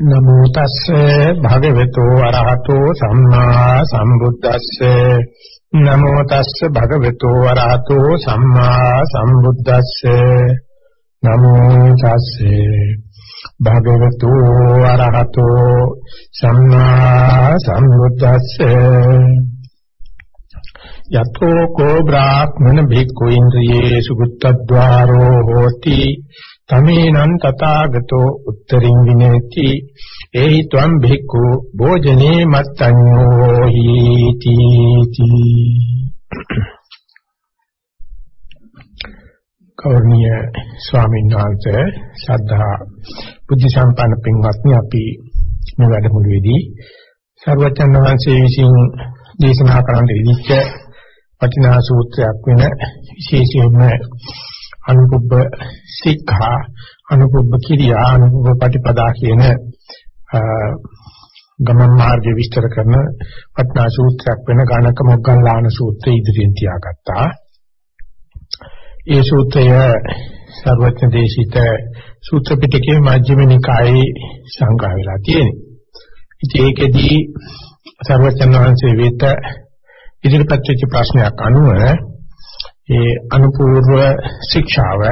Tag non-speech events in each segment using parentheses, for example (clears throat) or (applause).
නමෝ තස්සේ භගවතු අරහතෝ සම්මා සම්බුද්දස්සේ. නමෝ තස්සේ භගවතු අරහතෝ සම්මා සම්බුද්දස්සේ. නමෝ තස්සේ භගවතු අරහතෝ සම්මා සම්බුද්දස්සේ. යතෝ කෝ බ්‍රාහ්මන භික්ඛු ඉන්ද්‍රියේසු බුද්ධද්වාරෝ හෝති. තමේනං තථාගතෝ උත්තරින් විනේති. ඒහි ත්වම් භික්ඛු භෝජනේ මත්තඤ්ඤෝ හීති. කෞර්ණීය ස්වාමීන් වහන්සේ ශ්‍රද්ධා බුද්ධ සම්පන්න පින්වත්නි අපි මේ වැඩමුළුවේදී සර්වචන් වහන්සේ විසින් දේශනා කරන්න ඉදිච්ච වටිනා සූත්‍රයක් වෙන විශේෂයෙන්ම අනුපුබ්බ සික්ඛා අනුපුබ්බ කිරියා අනුපුබ්බ පටිපදා කියන ගමන් මාර්ගය විස්තර කරන වටනා සූත්‍රයක් වෙන ගණක මොග්ගල්ලාන සූත්‍රය ඉදිරියෙන් තියාගත්තා. ඒ සූත්‍රය සර්වඥ දේශිත සූත්‍ර පිටකයේ මජ්ක්‍ධිම නිකායේ සංග්‍රහ වෙලා තියෙනවා. ඉතින් ඒකෙදී සර්වඥ වහන්සේ වෙත ඉදිරිපත් වෙච්ච ප්‍රශ්නයක් අනුව ඒ අනුපූර්ව ශික්ෂාව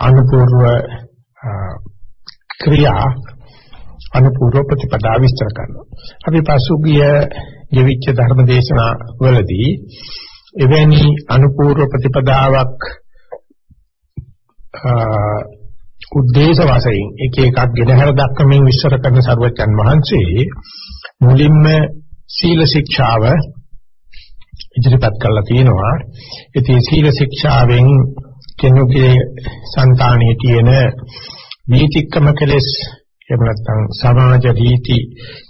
අනුපූර්ව ක්‍රියා අනුපූර්ව ප්‍රතිපදා විස්තර කරනවා. අපි පසුගිය ජීවිච්ච ධර්ම දේශනා වලදී එවැනි අනුපූර්ව ප්‍රතිපදාවක් උද්දේශ වශයෙන් එක එකක් ගෙනහැර දක්වමින් විස්තර කරන සර්වචන් වහන්සේ මුලින්ම සීල ශික්ෂාව ඉදිරිපත් කරලා තියෙනවා. ඉතින් සීල ශික්ෂාවෙන් කෙනෙකුගේ సంతානයේ තියෙන නීතික්කම කෙලෙස් එහෙම නැත්නම් සමාජ රීති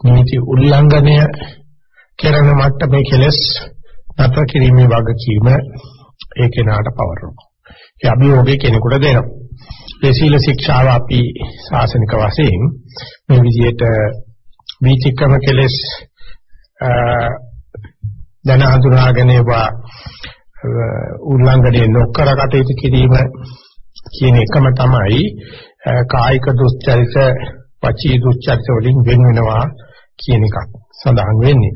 නීති උල්ලංඝනය කරන මට්ටමේ කෙලෙස් නතර කිරීමේ වගකීම ඒ කෙනාට පවරනවා. ඒ අභියෝගය කෙනෙකුට දෙනවා. ඒ සීල ශික්ෂාව අපි ශාසනික වශයෙන් මේ විදිහට නීතික්කම කෙලෙස් දැන හඳුනාගෙන ඒවා උල්ලංඝනය නොකර කටයුතු කිරීම කියන එකම තමයි කායික දුස්චරිත, පචී දුස්චරිත වලින් වෙන වෙනවා කියන එකක් සඳහන් වෙන්නේ.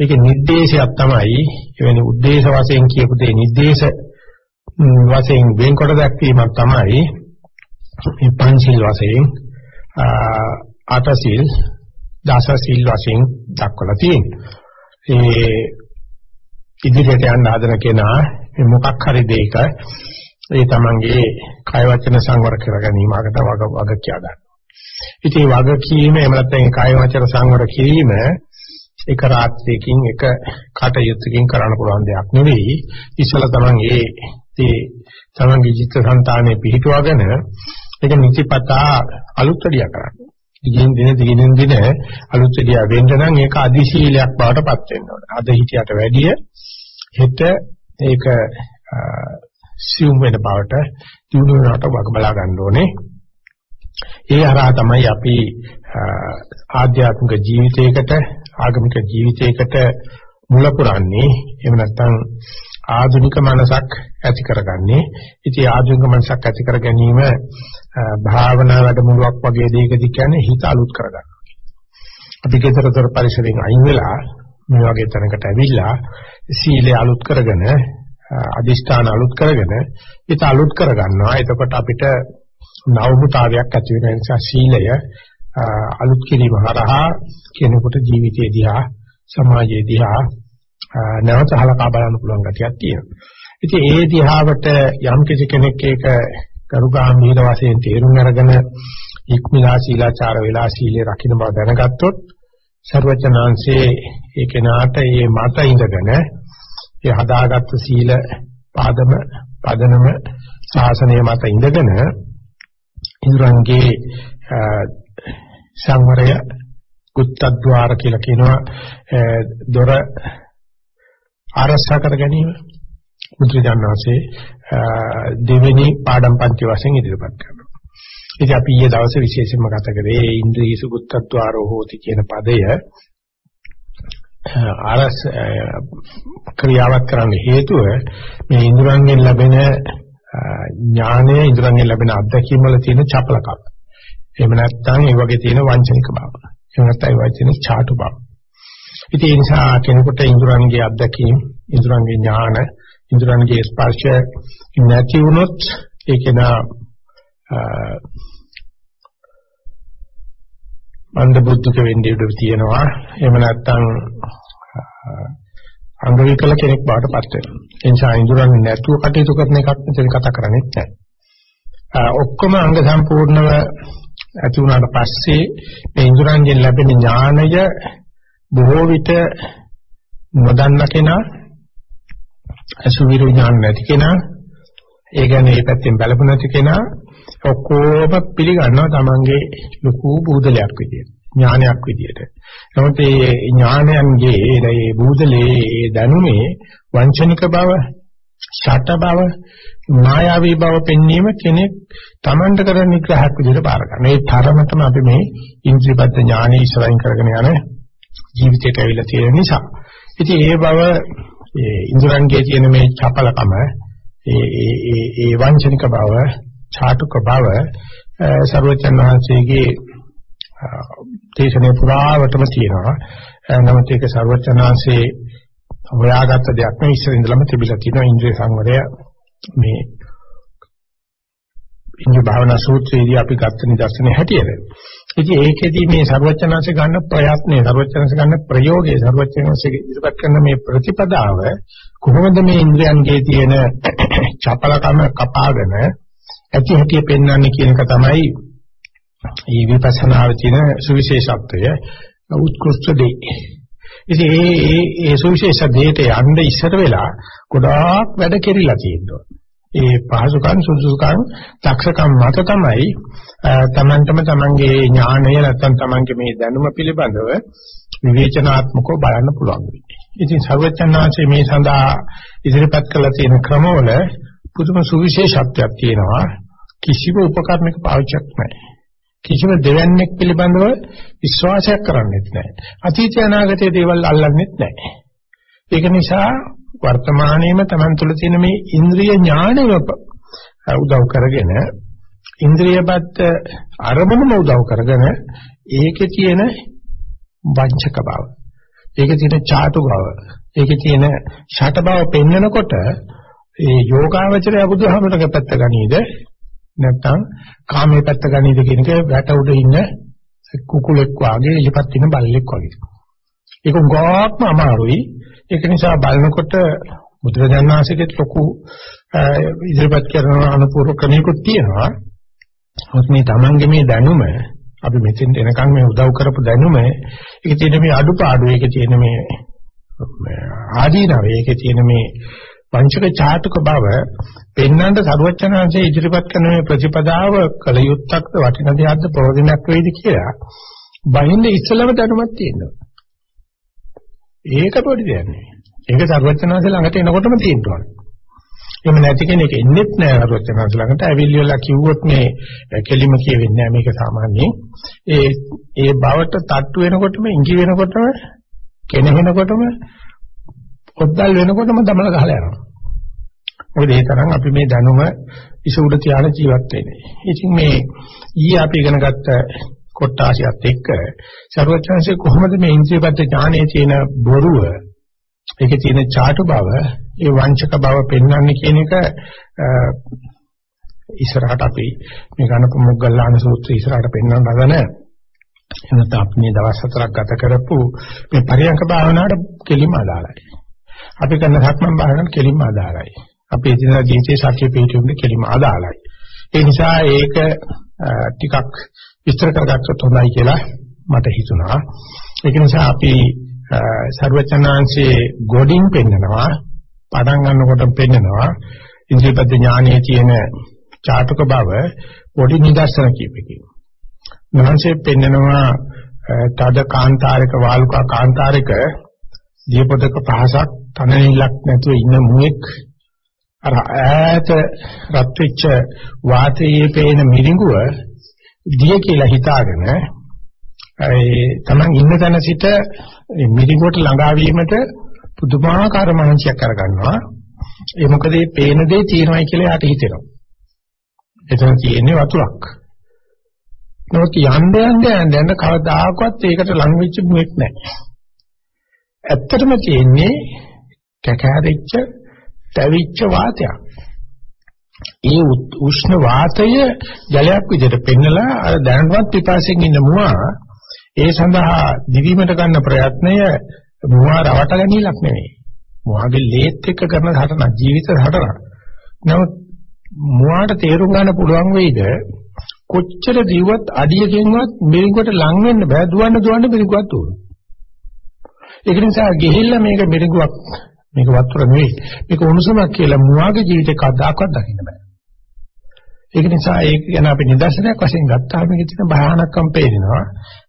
ඒකේ නිर्देशයක් තමයි එවැනි උද්දේශ වශයෙන් කියපු දේ නිर्देश වශයෙන් වෙන්කොට දැක්වීමක් තමයි මේ පංචිල් වශයෙන් අටසිල් දසසිල් වශයෙන් දක්වලා තියෙන්නේ. ඒ ඉදිරියට යන්න හදන කෙනා මේ මොකක් හරි දෙයක ඒ තමන්ගේ කය වචන සංවර කර ගැනීමකට වග වග කියා ගන්න. ඉතින් මේ වගකීම එහෙම නැත්නම් කය වචන සංවර කිරීම එක රාත්‍රියකින් එක කටයුත්තකින් කරන්න පුළුවන් දෙයක් නෙවෙයි. ඉස්සලා තමන් ඒ ඒ තමන්ගේ චිත්ත සංතානයේ පිහිටුවගෙන ඒක නිතිපතා අලුත්කඩිය කරන්න. දිගින් දින දිගින් දින අලුත්කඩිය වෙන්න නම් ඒක අධිශීලයක් බවට පත් වෙන්න ඕනේ. අද හිටියට වැඩිය හෙට ඒක සියුම් වෙන බවට දිනු වෙනවට වග බලා ගන්න ඕනේ. ඒ හරහා තමයි අපි ආධ්‍යාත්මික ජීවිතයකට ආගමික ජීවිතයකට මුල පුරන්නේ. එහෙම නැත්නම් ආධුනික මනසක් ඇති කරගන්නේ. ඉතින් ආධුනික මනසක් ඇති කර ගැනීම භාවනා වැඩමුළුවක් වගේ දෙයකදී කියන්නේ හිත අලුත් කරගන්න. අපි ගෙදරතර පරිසරයෙන් අයින් වෙලා මේ වගේ තැනකට ඇවිල්ලා සීලය අලුත් කරගෙන අදිෂ්ඨාන අලුත් කරගෙන ඒක අලුත් කරගන්නවා. එතකොට අපිට නවමුතාවයක් ඇති වෙන නිසා සීලය අලුත් කිරීම හරහා කෙනෙකුට ජීවිතයේ දිහා සමාජයේ දිහා නැවත හලකා බලන්න පුළුවන් ගතියක් තියෙනවා. ඉතින් ඒ දිහාවට යම් කිසි කෙනෙක් ඒක කරුගාමීන වශයෙන් තේරුම් අරගෙන ඉක්මිලා සීලාචාර වෙලා සීලය රකින්න බව දැනගත්තොත් ਸਰවචනාංශයේ ඒ කෙනාට මේ මත ඉඳගෙන ඒ හදාගත්තු සීල පාදම පදනම ශාසනය මත ඉඳගෙන ඉන්ද්‍රංගේ සංවරය කුත්තද්්වාර කියලා කියනවා දොර ආරක්ෂා කර ගැනීම මුද්‍රජානනාසේ දෙවෙනි පාඩම් පන්ති වශයෙන් ඉදිරිපත් කරනවා. ඉතින් අපි ඊයේ දවසේ විශේෂයෙන්ම ගත කරේ ඉන්ද්‍රිය සුගතත්වාරෝ හෝති කියන පදය ආරස් ක්‍රියාවත් කරන්න හේතුව මේ ඉන්ද්‍රයන්ගෙන් ලැබෙන ඥානය ඉන්ද්‍රයන්ගෙන් ලැබෙන අත්දැකීම් වල තියෙන චපලකම. එහෙම නැත්නම් ඒ වගේ තියෙන වංචනික බව. එහෙම නැත්නම් ඒ වචනේ චාටු බව. ඉතින් ඒ නිසා කෙනෙකුට ඉන්ද්‍රයන්ගේ අත්දැකීම්, ඉන්ද්‍රයන්ගේ ඥාන, ඉන්ද්‍රයන්ගේ ස්පර්ශ නැති වුණොත් ඒක නා මන්ද බුද්ධික වෙන්නේ ඉඩ තියෙනවා. එහෙම නැත්නම් අංග විකල කෙනෙක් බවට පත් වෙනවා. ඒ නිසා ඉඳුරන් නැතුව කටයුතු කරන එකක් මෙතන කතා කරන්නේ නැහැ. ඔක්කොම අංග සම්පූර්ණව ඇති වුණාට පස්සේ මේ ඉඳුරන්ගෙන් ලැබෙන ඥානය බොහෝ විට නොදන්න කෙනා අසුවිරු ඥාන නැති කෙනා ඒ කියන්නේ මේ පැත්තෙන් බලපු නැති කෙනා ඔක්කොම පිළිගන්නවා තමන්ගේ ලොකු බුදලයක් විදියට ඥානයක් විදියට. නමුත් මේ ඥානයන්ගේ මේ බුදලේ ඒ දැනුමේ වංචනික බව, ෂට බව, මායාවී බව පෙන්වීම කෙනෙක් තමන්ට කරන නිග්‍රහයක් විදියට බාර ගන්න. ඒ තරමටම අපි මේ ඉන්ද්‍රියපත් ඥානෙ ඉස්සරහින් කරගෙන යන ජීවිතයට ඇවිල්ලා තියෙන නිසා. ඉතින් ඒ බව ඒ ඉන්ද්‍රයන්ගේ තියෙන මේ චපලකම ඒ ඒ ඒ වංචනික බව, ඡාටුක බව සර්වචන් වහන්සේගේ දේශනේ පුරාවටම තියෙනවා. නමුත් ඒක ਸਰවචනාංශේ හොයාගත්ත දෙයක් නෙවෙයි ඉස්සර ඉඳලම තිබිලා තියෙනවා ඉන්ද්‍රිය සංවරය මේ ඉන්ද්‍රිය භාවනා සූත්‍රයේදී අපි ගත්ත නිදර්ශනේ හැටියට. ඉතින් ඒකෙදි මේ ਸਰවචනංශ ගන්න ප්‍රයත්නේ ਸਰවචනංශ ගන්න ප්‍රයෝගයේ ਸਰවචනංශ ඉදිරිපත් කරන මේ ප්‍රතිපදාව කොහොමද මේ ඉන්ද්‍රයන්ගේ තියෙන (coughs) චපලකම කපාගෙන ඇති හැටි පෙන්වන්නේ කියන එක තමයි මේ විපස්සනාවේ තියෙන සුවිශේෂත්වය උත්කෘෂ්ඨ දෙය. ඉතින් මේ මේ සුවිශේෂ දෙයට යන්න ඉස්සර වෙලා ගොඩාක් වැඩ කෙරිලා තියෙනවා. ඒ පහසුකම් සුසුකම් දක්ෂකම් මත තමයි තමන්ටම තමන්ගේ ඥාණය නැත්නම් තමන්ගේ මේ දැනුම පිළිබඳව විවේචනාත්මකව බලන්න පුළුවන් වෙන්නේ. ඉතින් සර්වඥාන්සේ මේ සඳහා ඉදිරිපත් කළ තියෙන ක්‍රමවල පුදුම සුවිශේෂත්වයක් තියෙනවා. කිසිම උපකරණයක පාවිච්චියක් නැහැ. කිසිම දෙවන්නේක් පිළිබඳව විශ්වාසයක් කරන්නේත් නැහැ. අතීත අනාගතයේ දේවල් අල්ලන්නෙත් නැහැ. ඒක නිසා වර්තමානයේම Taman තුල තියෙන මේ ඉන්ද්‍රිය ඥාණයම උදව් කරගෙන ඉන්ද්‍රියපත් අරමුණම උදව් කරගෙන ඒකේ තියෙන වංචක බව ඒකේ තියෙන චාටු බව ඒකේ තියෙන ෂට බව පෙන්වනකොට ඒ යෝගාවචරය බුදුහමරගේ පැත්ත ගනීද නැත්නම් කාමයේ පැත්ත ගනීද කියන එක වැට උඩ ඉන්න කුකුලෙක් වාගේ එලිපත් ඉන්න බල්ලෙක් වගේ. ඒක උගාත්ම අමාරුයි. ඒක නිසා බලනකොට බුදුරජාණන් වහන්සේගෙත් ලොකු ඉදිරිපත් කරන අනුපූර්ව ක්‍රමයකුත් තියෙනවා. මොකද මේ Tamange මේ දැනුම අපි මෙතෙන් එනකන් මේ උදව් කරපු දැනුම ඒකේ තියෙන මේ අඩුපාඩු ඒකේ තියෙන මේ ආදීනව ඒකේ තියෙන මේ පංචක චාතුක බව පෙන්වන්න සරුවචනාංශයේ ඉදිරිපත් කරන මේ ප්‍රතිපදාව කල යුත්තක්ද වටින දෙයක්ද ප්‍රයෝජනක් වෙයිද කියලා බහින්ද ඉස්සලම දැනුමක් තියෙනවා. ඒක පොඩි දෙයක් නෙවෙයි. ඒක සරුවචනාංශ ළඟට එනකොටම තියෙනවා. එහෙම නැති කෙනෙක් එන්නෙත් නෑ සරුවචනාංශ ළඟට ඇවිල්ලිලා කිව්වොත් මේ කෙලිම කියෙන්නේ නෑ මේක සාමාන්‍යයෙන්. ඒ ඒ බවට තට්ටු වෙනකොටම ඉඟි වෙනකොටම කෙනෙහිනකොටම පොද්දල් වෙනකොටම දමල ගහලා යනවා. මොකද ඒ තරම් අපි මේ දැනුම ඉස උඩ තියාන ජීවත් වෙන්නේ. ඉතින් මේ ඊයේ අපි ඉගෙන ගත්ත කොට්ටාසියත් එක්ක ਸਰවඥාන්සේ කොහොමද මේ ඉන්ද්‍රියපත් ඥානයේ තියෙන බොරුව ඒකේ තියෙන චාටු බව ඒ වංචක බව පෙන්වන්නේ කියන එක ඉස්සරහට අපි මේ ගණප මොග්ගල්ලාන සූත්‍රය ඉස්සරහට පෙන්වන්න හදන එනත අපි මේ දවස් හතරක් ගත කරපු මේ පරියංක භාවනාවට කෙලිම අදාළයි. අපි කරන සක්මන් භාවනාවට කෙලින්ම ආදාරයි. අපේ එදිනදා ජීවිතයේ සත්‍ය පිළිතුරුනේ කෙලින්ම ආදාරයි. ඒ නිසා ඒක ටිකක් විස්තර කරගත්තොත් හොඳයි කියලා මට හිතුණා. ඒක නිසා අපි සර්වචනාංශයේ ගොඩින් පෙන්නනවා පටන් ගන්නකොට පෙන්නනවා ඉන්ද්‍රියපද ඥානයේ තියෙන චාතක බව පොඩි නිදර්ශන කීපකින්. මහන්සිය පෙන්නනවා තද කාන්තාරක වාලුකා කාන්තාරක දීපදක පහසක් තනනිලක් නැතුව ඉන්න මුවෙක් අර ඈත රත් වෙච්ච වාතයේ පේන මිරිඟුව දිය කියලා හිතාගෙන ඒ තමන් ඉන්න තැන සිට මිරිඟුවට ළඟා වීමට පුදුමාකාර මහන්සියක් කරගන්නවා ඒ මොකද මේ පේන දේ තියෙනවයි කියලා යාට හිතෙනවා එතන තියෙන්නේ වතුරක් නමුත් යන්න යන්න යන්න යන්න කවදාකවත් ඒකට ලං වෙච්ච මුෙක් නැහැ. ඇත්තටම තියෙන්නේ කැකෑරිච්ච, තැවිච්ච වාතයක්. ඒ උෂ්ණ වාතය ජලයක් විදිහට පෙන්නලා අර දැනටවත් පිපාසයෙන් ඉන්න මුවා ඒ සඳහා දිවිමට ගන්න ප්‍රයත්නය මුවා රවට ගැනීමක් නෙවෙයි. මුවාගේ ලේත් එක්ක කරන හටන ජීවිත හටන. නමුත් මුවාට තේරුම් ගන්න පුළුවන් වෙයිද කොච්චර දිව්වත් අඩියකින්වත් මිරිඟුවට ලං වෙන්න බෑ දුවන්න දුවන්න මිරිඟුවක් උන. ඒක නිසා ගිහිල්ලා මේක මිරිඟුවක් මේක වතුර නෙවෙයි මේක උණුසුමක් කියලා මුවාගේ ජීවිතේ කවදාකවත් දකින්න බෑ. ඒක නිසා ඒක ගැන අපි නිදර්ශනයක් වශයෙන් ගත්තාම මේකේ තියෙන භයානකම් පේනවා.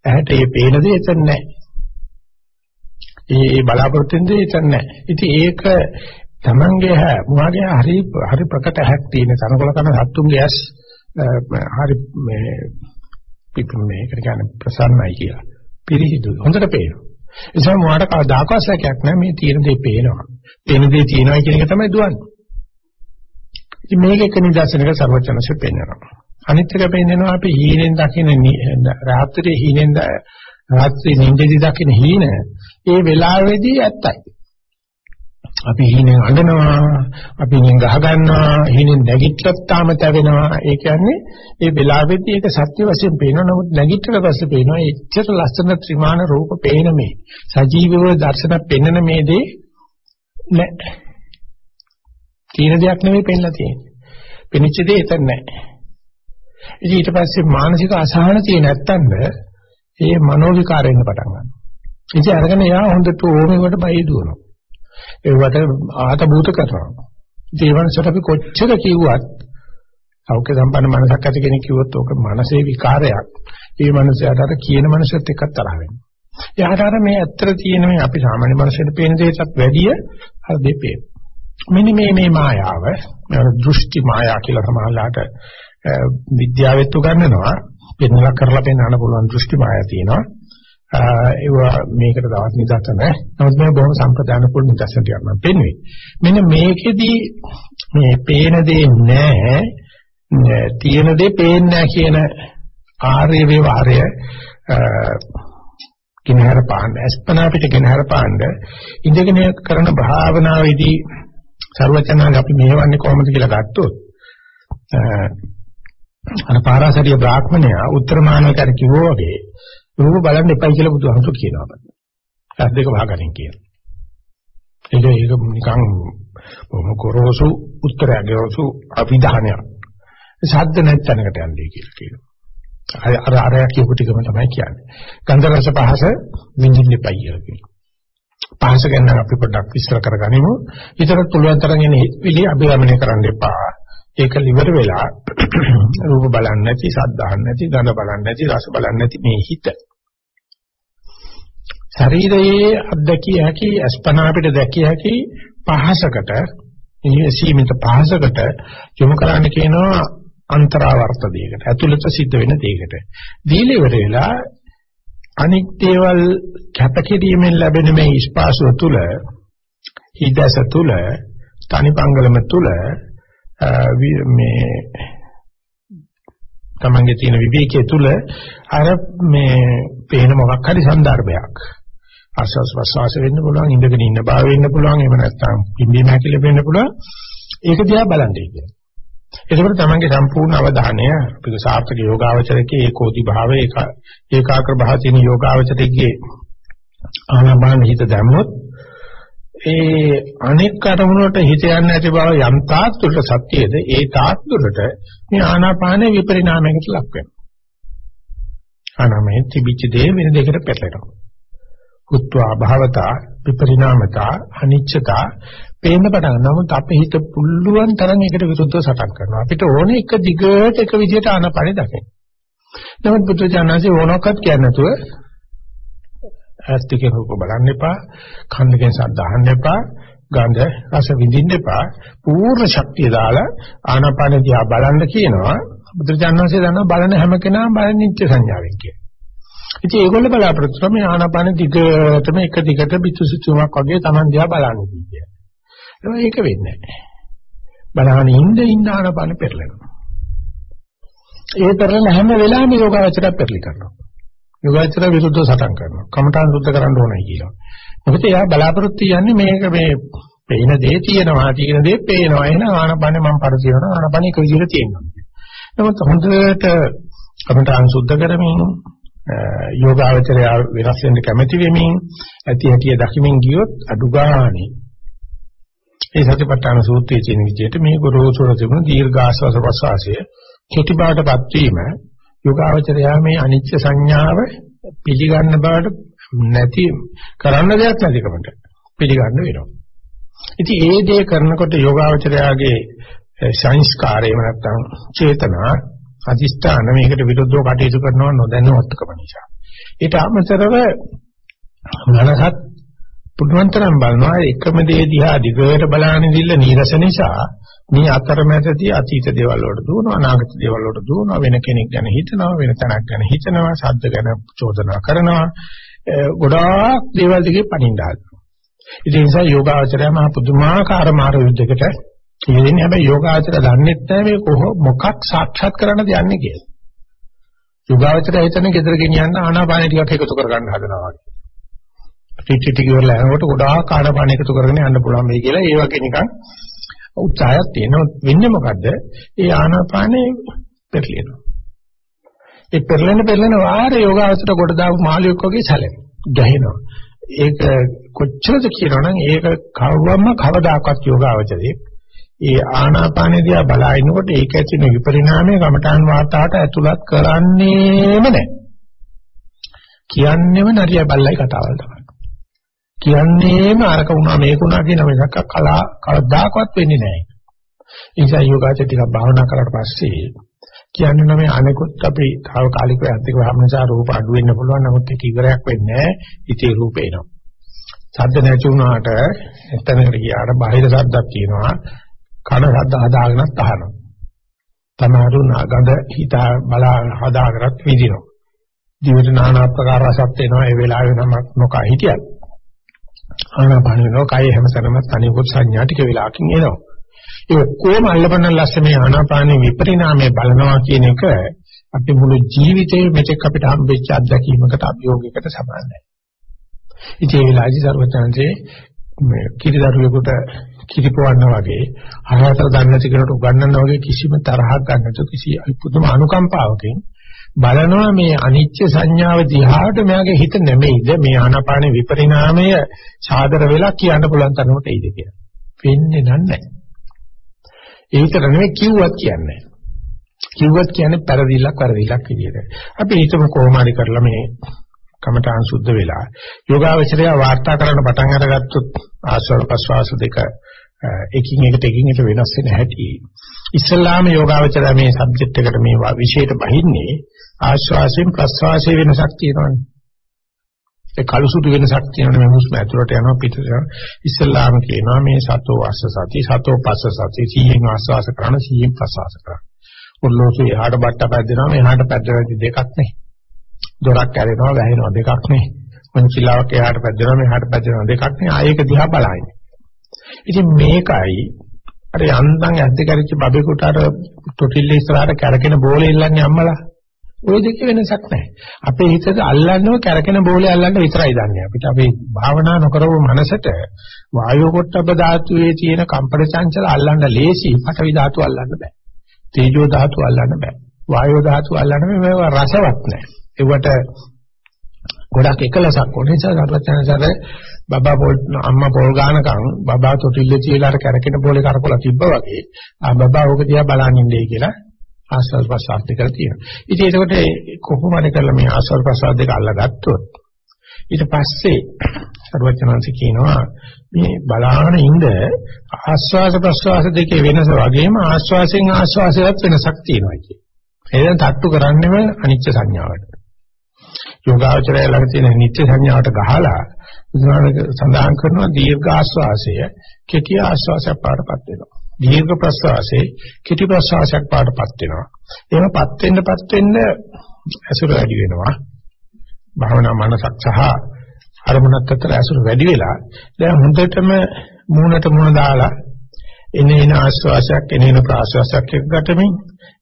ඇහැට මේ පේන දේ එතන නැහැ. ඒ බලාපොරොත්තු වෙන දේ එතන නැහැ. ඉතින් ඒක තමන්ගේ මුවාගේ හරි හරි ප්‍රකට හැක් තියෙන තනකොළ කන සත්තුන්ගේ ඇස් හරි මේ පිපුම් මේකට කියන්නේ ප්‍රසන්නයි කියලා. පිරිහිදු හොඳට පේනවා. ඒ නිසා මුවාට කවදාකවත් සැකයක් නැහැ මේ තියෙන දේ පේනවා. පේන දේ තියෙනවා කියන එක තමයි දුවන්නේ. ඉතින් මේක එක නිදර්ශනයක සර්වචනසේ පෙන්වනවා. අනිත් එක පෙන්වනවා අපි හීනෙන් දකින්න රාත්‍රියේ හීනෙන් රාත්‍රී නිින්දේදී දකින්න හීන ඒ වෙලාවේදී ඇත්තයි. අපි හීනෙන් අඬනවා අපි නින් ගහ ගන්නවා හීනෙන් නැගිටලත් තාම තැවෙනවා ඒ කියන්නේ ඒ වෙලාවෙදී ඒක සත්‍ය වශයෙන් පේනවා නමුත් නැගිටලා පස්සේ පේනවා එච්චර ලස්සන ත්‍රිමාන රූප පේන මේ සජීවව දර්ශන පෙන්වන මේ දේ නෑ තීන දෙයක් නෙවෙයි පෙන්ලා තියෙන්නේ පෙනිච්ච දේ එතන නෑ ඉතින් ඊට පස්සේ මානසික අසහන තියෙන නැත්තඳ ඒ මනෝ විකාරයෙන් පටන් ගන්නවා ඉතින් අරගෙන යා හොඳට ඕමෙකට බය දුවනවා ඒවට ආත භූත කරනවා. ඒ වන්සට අපි කොච්චර කිව්වත් සෞඛ්‍ය සම්පන්න මනසක් ඇති කෙනෙක් කිව්වොත් ඕක මනසේ විකාරයක්. ඒ මනසට අර කියන මනසත් එක්ක තරහ වෙනවා. එයාට අර මේ ඇත්තට තියෙන මේ අපි සාමාන්‍ය මනසට පේන දේටත් වැඩිය අර දෙපේ. මෙන්න මේ මේ මායාව දෘෂ්ටි මායා කියලා සමහරලාට විද්‍යාවෙත් උගන්වනවා. පෙන්වලා කරලා පෙන්වන්න පුළුවන් දෘෂ්ටි මායා තියෙනවා. ඒවා මේකට තවත් නිදර්ශන නැහැ. නමුත් මේ බොහොම සම්ප්‍රදාන කුල් නිදර්ශන ටිකක් මම පෙන්වුවේ. මෙන්න මේකෙදි මේ පේන දේ නැහැ, තියෙන දේ පේන්නේ නැහැ කියන ආර්ය විවරය කිනහර පාන්න, අස්පනා පිට කිනහර පාන්න ඉඳගෙන කරන භාවනාවේදී ਸਰවචනාංග අපි මෙහෙවන්නේ කොහොමද කියලා ගත්තොත් අර පාරාසරිය බ්‍රාහ්මණයා උත්තර මානවකට කිව්වා වගේ රූප බලන්න එපයි කියලා බුදුහාමුදුරු කියනවා. ඇස් දෙක වහගන්න කියනවා. ඒක ඒක නිකන් බොහොම ගොරෝසු උත්තරයක් ගොරෝසු අවිධානයක්. ශබ්ද නැත්නම්කට යන්නේ කියලා කියනවා. අර අර අර කියපු ටිකම තමයි කියන්නේ. ගන්ධ රස පහස විඳින්න එපයි කියලා කියනවා. පහස ගැන අපි පොඩ්ඩක් විස්තර කරගනිමු. ඊටත් පුළුවන් තරම් එන විලි අභිරමණය කරන්න එපා. ඒක liver වෙලා (clears throat) රූප බලන්නේ නැති, ශබ්ද අහන්නේ නැති, ගඳ බලන්නේ නැති, රස බලන්නේ නැති මේ හිත. ශරීරයේ අත්දැකිය හැකි අස්පනා අපිට දැකිය හැකි පහසකට සීමිත පහසකට යොමු කරන්න කියනවා අන්තරාවර්ත දෙයකට ඇතුළත සිද්ධ වෙන දෙයකට. දීලෙවර වෙලා අනික් දේවල් කැපකිරීමෙන් ලැබෙන මේ ස්පාසුව තුල හිදස තුල තනිපංගලම තුල මේ තමන්ගේ තියෙන විවේකයේ තුල අර මේ පේන මොකක් හරි સંદર્ભයක් ආස්වාස් ප්‍රසවාස වෙන්න පුළුවන් ඉඳගෙන ඉන්න බව වෙන්න පුළුවන් එහෙම නැත්නම් පිම්බීම හැකිලෙ වෙන්න පුළුවන්. ඒක දිහා බලන්නේ කියන්නේ. එතකොට තමන්ගේ සම්පූර්ණ අවධානය අපේ සාර්ථක යෝගාවචරකේ ඒකෝදි භාවයේ ඒකාග්‍ර භාව තියෙන යෝගාවචරයේ ආනාපාන හිත දැම්මොත් ඒ අනෙක් අරමුණට හිත යන්නේ නැති බව යම් තාක් දුරට සත්‍යයේද ඒ තාක් දුරට මේ ආනාපාන විපරිණාමයකට ලක් වෙනවා. ආනාමයේ තිබිච්ච දේ වෙන දෙයකට පැටලෙනවා. උත්වා භවතා විපරිණාමතා අනිච්චතා පේන්න පටන් නමුත් අපේ හිත පුල්ලුවන් තරම් ඒකට විරුද්ධව සටන් කරනවා. අපිට ඕනේ එක දිගට එක විදිහට ආනපනෙ දකින්න. නමුත් බුද්ධ ඥානසේ ඕනක්වත් කියන්නේ නැතුව ඇස්තික රූප බලන්න එපා කන්දකින් ශබ්ද අහන්න එපා ගන්ධ රස විඳින්න එපා. පූර්ණ ශක්තිය දාලා ආනපනෙ දිහා බලන්න කියනවා. බුද්ධ ඥානසේ දන්නවා බලන හැම කෙනාම බලන්නේ නිත්‍ය සංඥාවෙන් කියන ඉතින් ඒගොල්ලෝ බලාපොරොත්තු වෙන මේ ආනාපාන දිගටම එක දිගට පිටුසිතුමක් වගේ Taman දිහා බලන්නේ කියන්නේ. ඒක වෙන්නේ නැහැ. බලහන් ඉන්න ඉන්න ආනාපාන පෙරලෙනවා. ඒ පෙරලෙන හැම වෙලාවෙම යෝගාවචරය පෙරලි කරනවා. යෝගාවචරය විරුද්ධව සටන් කරනවා. කමඨාන් සුද්ධ කරන්න ඕනයි කියනවා. මොකද එයා බලාපොරොත්තු යන්නේ මේක මේ පේන දේ තියෙනවා, තියෙන දේ පේනවා. එහෙනම් ආනපනේ මම පරිචයනවා. ආනපනේ එක විදිහට තියෙනවා. නමුත් හොඳට කමඨාන් සුද්ධ කරමින් යෝගාවචරය වෙනස් වෙන්න කැමැති වෙමින් ඇති හැටිය දකිමින් ගියොත් අඩු ගානේ ඒ සතිපට්ඨාන සූත්‍රයේ තියෙන විදිහට මේ ගොරෝසුර තිබුණ දීර්ඝාස්වාස ප්‍රසවාසය කෙටි බවටපත් වීම යෝගාවචරය මේ අනිච්ච සංඥාව පිළිගන්න බවට නැති කරන්න දෙයක් නැතිකමට පිළිගන්න වෙනවා. ඉතින් ඒ දේ කරනකොට යෝගාවචරයාගේ සංස්කාරය එහෙම නැත්නම් චේතනා අදිස්ථාන මේකට විරුද්ධව කටයුතු කරනවා නොදැනුවත්කම නිසා. ඊට අමතරව මනසත් පුදුමතරම් බලනවා එකම දේ දිහා දිගට බලාගෙන ඉඳිල්ල නීරස නිසා මේ අතරමැදදී අතීත දේවල් වලට දුවනවා අනාගත දේවල් වලට දුවනවා වෙන කෙනෙක් ගැන හිතනවා වෙන තැනක් ගැන හිතනවා ශබ්ද ගැන චෝදනා කරනවා ගොඩාක් දේවල් දිගේ පණින්න හදනවා. ඒ නිසා යෝගාචරය මහ පුදුමාකාර මාර යුද්ධයකට කියන්නේ හැබැයි යෝගාචර දන්නෙත් නැහැ මේ කොහ මොකක් සාක්ෂාත් කරන්නද යන්නේ කියලා. යෝගාචරය හිතන gedara ගෙනියන්න ආනාපාන ටිකක් එකතු කරගන්න හදනවා වගේ. ටිටි ටික ඉවරලා යනකොට ගොඩාක් ආනාපාන එකතු කරගෙන යන්න පුළුවන් මේ කියලා ඒ වගේ නිකන් උත්සාහයක් තියෙනවා. වෙන්නේ මොකද්ද? ඒ ආනාපානේ පෙරලිනවා. ඒ පෙරලෙන පෙරලෙන වාරේ යෝගාචර කොට දාපු මාළියෙක් වගේ සැලෙනවා. ගැහෙනවා. ඒක කොච්චරද කියනවනම් ඒක කවවම කවදාකවත් යෝගාචරයේ ඒ ආනාපානෙ දිහා බලනකොට ඒක ඇතින විපරිණාමය කමඨාන් වාතාවට ඇතුළත් කරන්නේම නැහැ. කියන්නේම නරිය බල්ලයි කතාවල් තමයි. කියන්නේම අරක වුණා මේක වුණා කියන මිසක් කලා කවදාකවත් වෙන්නේ නැහැ. ඒ නිසා යෝගාචර ටිකක් භාවනා කරලා පස්සේ කියන්නේ නම් මේ අනෙකුත් අපි తాවකාලිකව අධික භාවනසා රූප අඩු වෙන්න පුළුවන් නමුත් ඒක ඉවරයක් වෙන්නේ නැහැ. ඉතී රූපේ එනවා. සද්ද නැති වුණාට එතනකට ගියාට බාහිර සද්දක් තියෙනවා. කන සද්ද හදාගෙනත් අහනවා. තමහරු නාගඳ හිත බලා හදාගරත් විදිනවා. ජීවිත নানা ආකාර රසත් එනවා ඒ වෙලාවේ නමක් නොකා හිටියත්. ආනාපාන වෙනවා කය හැමසැනම තනියුත් සංඥා ටික වෙලාවකින් එනවා. ඒ ඔක්කොම අල්ලපන ලස්සේ මේ ආනාපානයේ විපරිණාමය බලනවා කියන එක අපි මුළු ජීවිතේ මෙතෙක් අපිට හම්බෙච්ච අත්දැකීමකට අභියෝගයකට සමානයි. ඉතින් ඒ වෙලාවේදී සර්වඥාන්සේ මේ කිරිදරුවෙකුට කිරිපවන්න වගේ හරහතර දන්නේ නැති කෙනෙකුට උගන්වන්න වගේ කිසිම තරහක් ගන්න නැතුව කිසි පුදුම අනුකම්පාවකින් බලනවා මේ අනිච්ච සංඥාව දිහාට මෙයාගේ හිත නැමෙයිද මේ ආනාපාන විපරිණාමය සාදර වෙලා කියන්න පුළුවන් තරමට එයිද කියලා. වෙන්නේ නැහැ. ඒ විතර නෙවෙයි කිව්වත් කියන්නේ. කිව්වත් කියන්නේ පෙරදිලක් වරදිලක් විදියට. අපි හිතමු කොහොම හරි කරලා මේ කමඨාන් සුද්ධ වෙලා යෝගාවචරය වාර්තා කරන්න පටන් අරගත්තොත් ආස්වාද ප්‍රස්වාස දෙක එකින් එකට එකින් එකට වෙනස් වෙන හැටි. ඉස්ලාම යෝගාවචරය මේ සබ්ජෙක්ට් එකට මේ විශේෂයට බහින්නේ ආශ්වාසයෙන් ප්‍රශ්වාසයේ වෙනසක් තියෙනවානේ. ඒ කලුසුදු වෙනසක් තියෙනවනේ මේ හුස්ම ඇතුළට යනවා පිටට යනවා. ඉස්ලාම කියනවා මේ සතෝ ආස්ස සති සතෝ පස්ස සති සීයෙන් ආශ්වාස කරන සීයෙන් ප්‍රශ්වාස කරන. ඔල්ලෝසු එහාට බට්ට පැද්දෙනවා මෙහාට පැද්දෙන දෙකක් නේ. දොරක් ඇරෙනවා වැහෙනවා දෙකක් නේ. මොන්චිලාවක් එහාට පැද්දෙනවා මෙහාට පැද්දෙනවා දෙකක් නේ. ආයෙක දිහා බලන්නේ. ඉතින් මේකයි අර යන්තම් ඇද්ද කරච්ච බබෙකුට අර තොටිල්ල ඉස්සරහට කැරකෙන බෝලේ ඉල්ලන්නේ අම්මලා. ওই දෙකේ වෙනසක් නැහැ. අපේ හිතට අල්ලන්නව කැරකෙන බෝලේ අල්ලන්න විතරයි දන්නේ. අපිට අපේ භාවනා නොකරව මනසට වායෝ පොට්ටබ ධාතුවේ තියෙන කම්පන චංචල අල්ලන්න ලේසි, පඨවි ධාතු අල්ලන්න බෑ. තේජෝ ධාතු අල්ලන්න බෑ. වායෝ ධාතු අල්ලන්න මේවා රසවත් නැහැ. ඒවට ගොඩක් එකලසක් ඕනේ. ඒ නිසා සර්වඥාචාර්ය බබා පොල් අම්මා පොල් ගානකම් බබා තොටිල්ලේ තියලා අර කරකින පොලේ කරකවලා තිබ්බා වගේ ආ බබා ඕක දිහා බලන් ඉන්නේ කියලා ආස්වාද ප්‍රසාර දෙක තියෙනවා. ඉතින් ඒකට කොහොම හරි කරලා මේ ආස්වාද ප්‍රසාර දෙක අල්ලගත්තොත් ඊට පස්සේ සර්වඥාන්සේ කියනවා මේ බලාන ඉඳ ආස්වාද ප්‍රසවාස දෙකේ වෙනස වගේම ආස්වාසෙන් ආස්වාසයත් වෙනසක් තියෙනවා කියන්නේ. එහෙනම් තට්ටු කරන්නේම අනිච්ච සංඥාවට. යෝගාචරය ළඟ තියෙන නිත්‍ය සංඥාවට ගහලා බුදුහාමක සඳහන් කරනවා දීර්ඝ ආශ්වාසය කෙටි ආශ්වාසයක් පාඩපත් වෙනවා. දීර්ඝ ප්‍රශ්වාසයේ කෙටි ප්‍රශ්වාසයක් පාඩපත් වෙනවා. එහෙමපත් වෙන්නපත් වෙන්න ඇසුර වැඩි වෙනවා. භාවනා මනසක් සහ අරමුණක් අතර ඇසුර වැඩි වෙලා දැන් හොඳටම මූණට මූණ දාලා එනේන ආස්වාසයක් එනේන ප්‍රාස්වාසයක් එක්ක ගැටෙමින්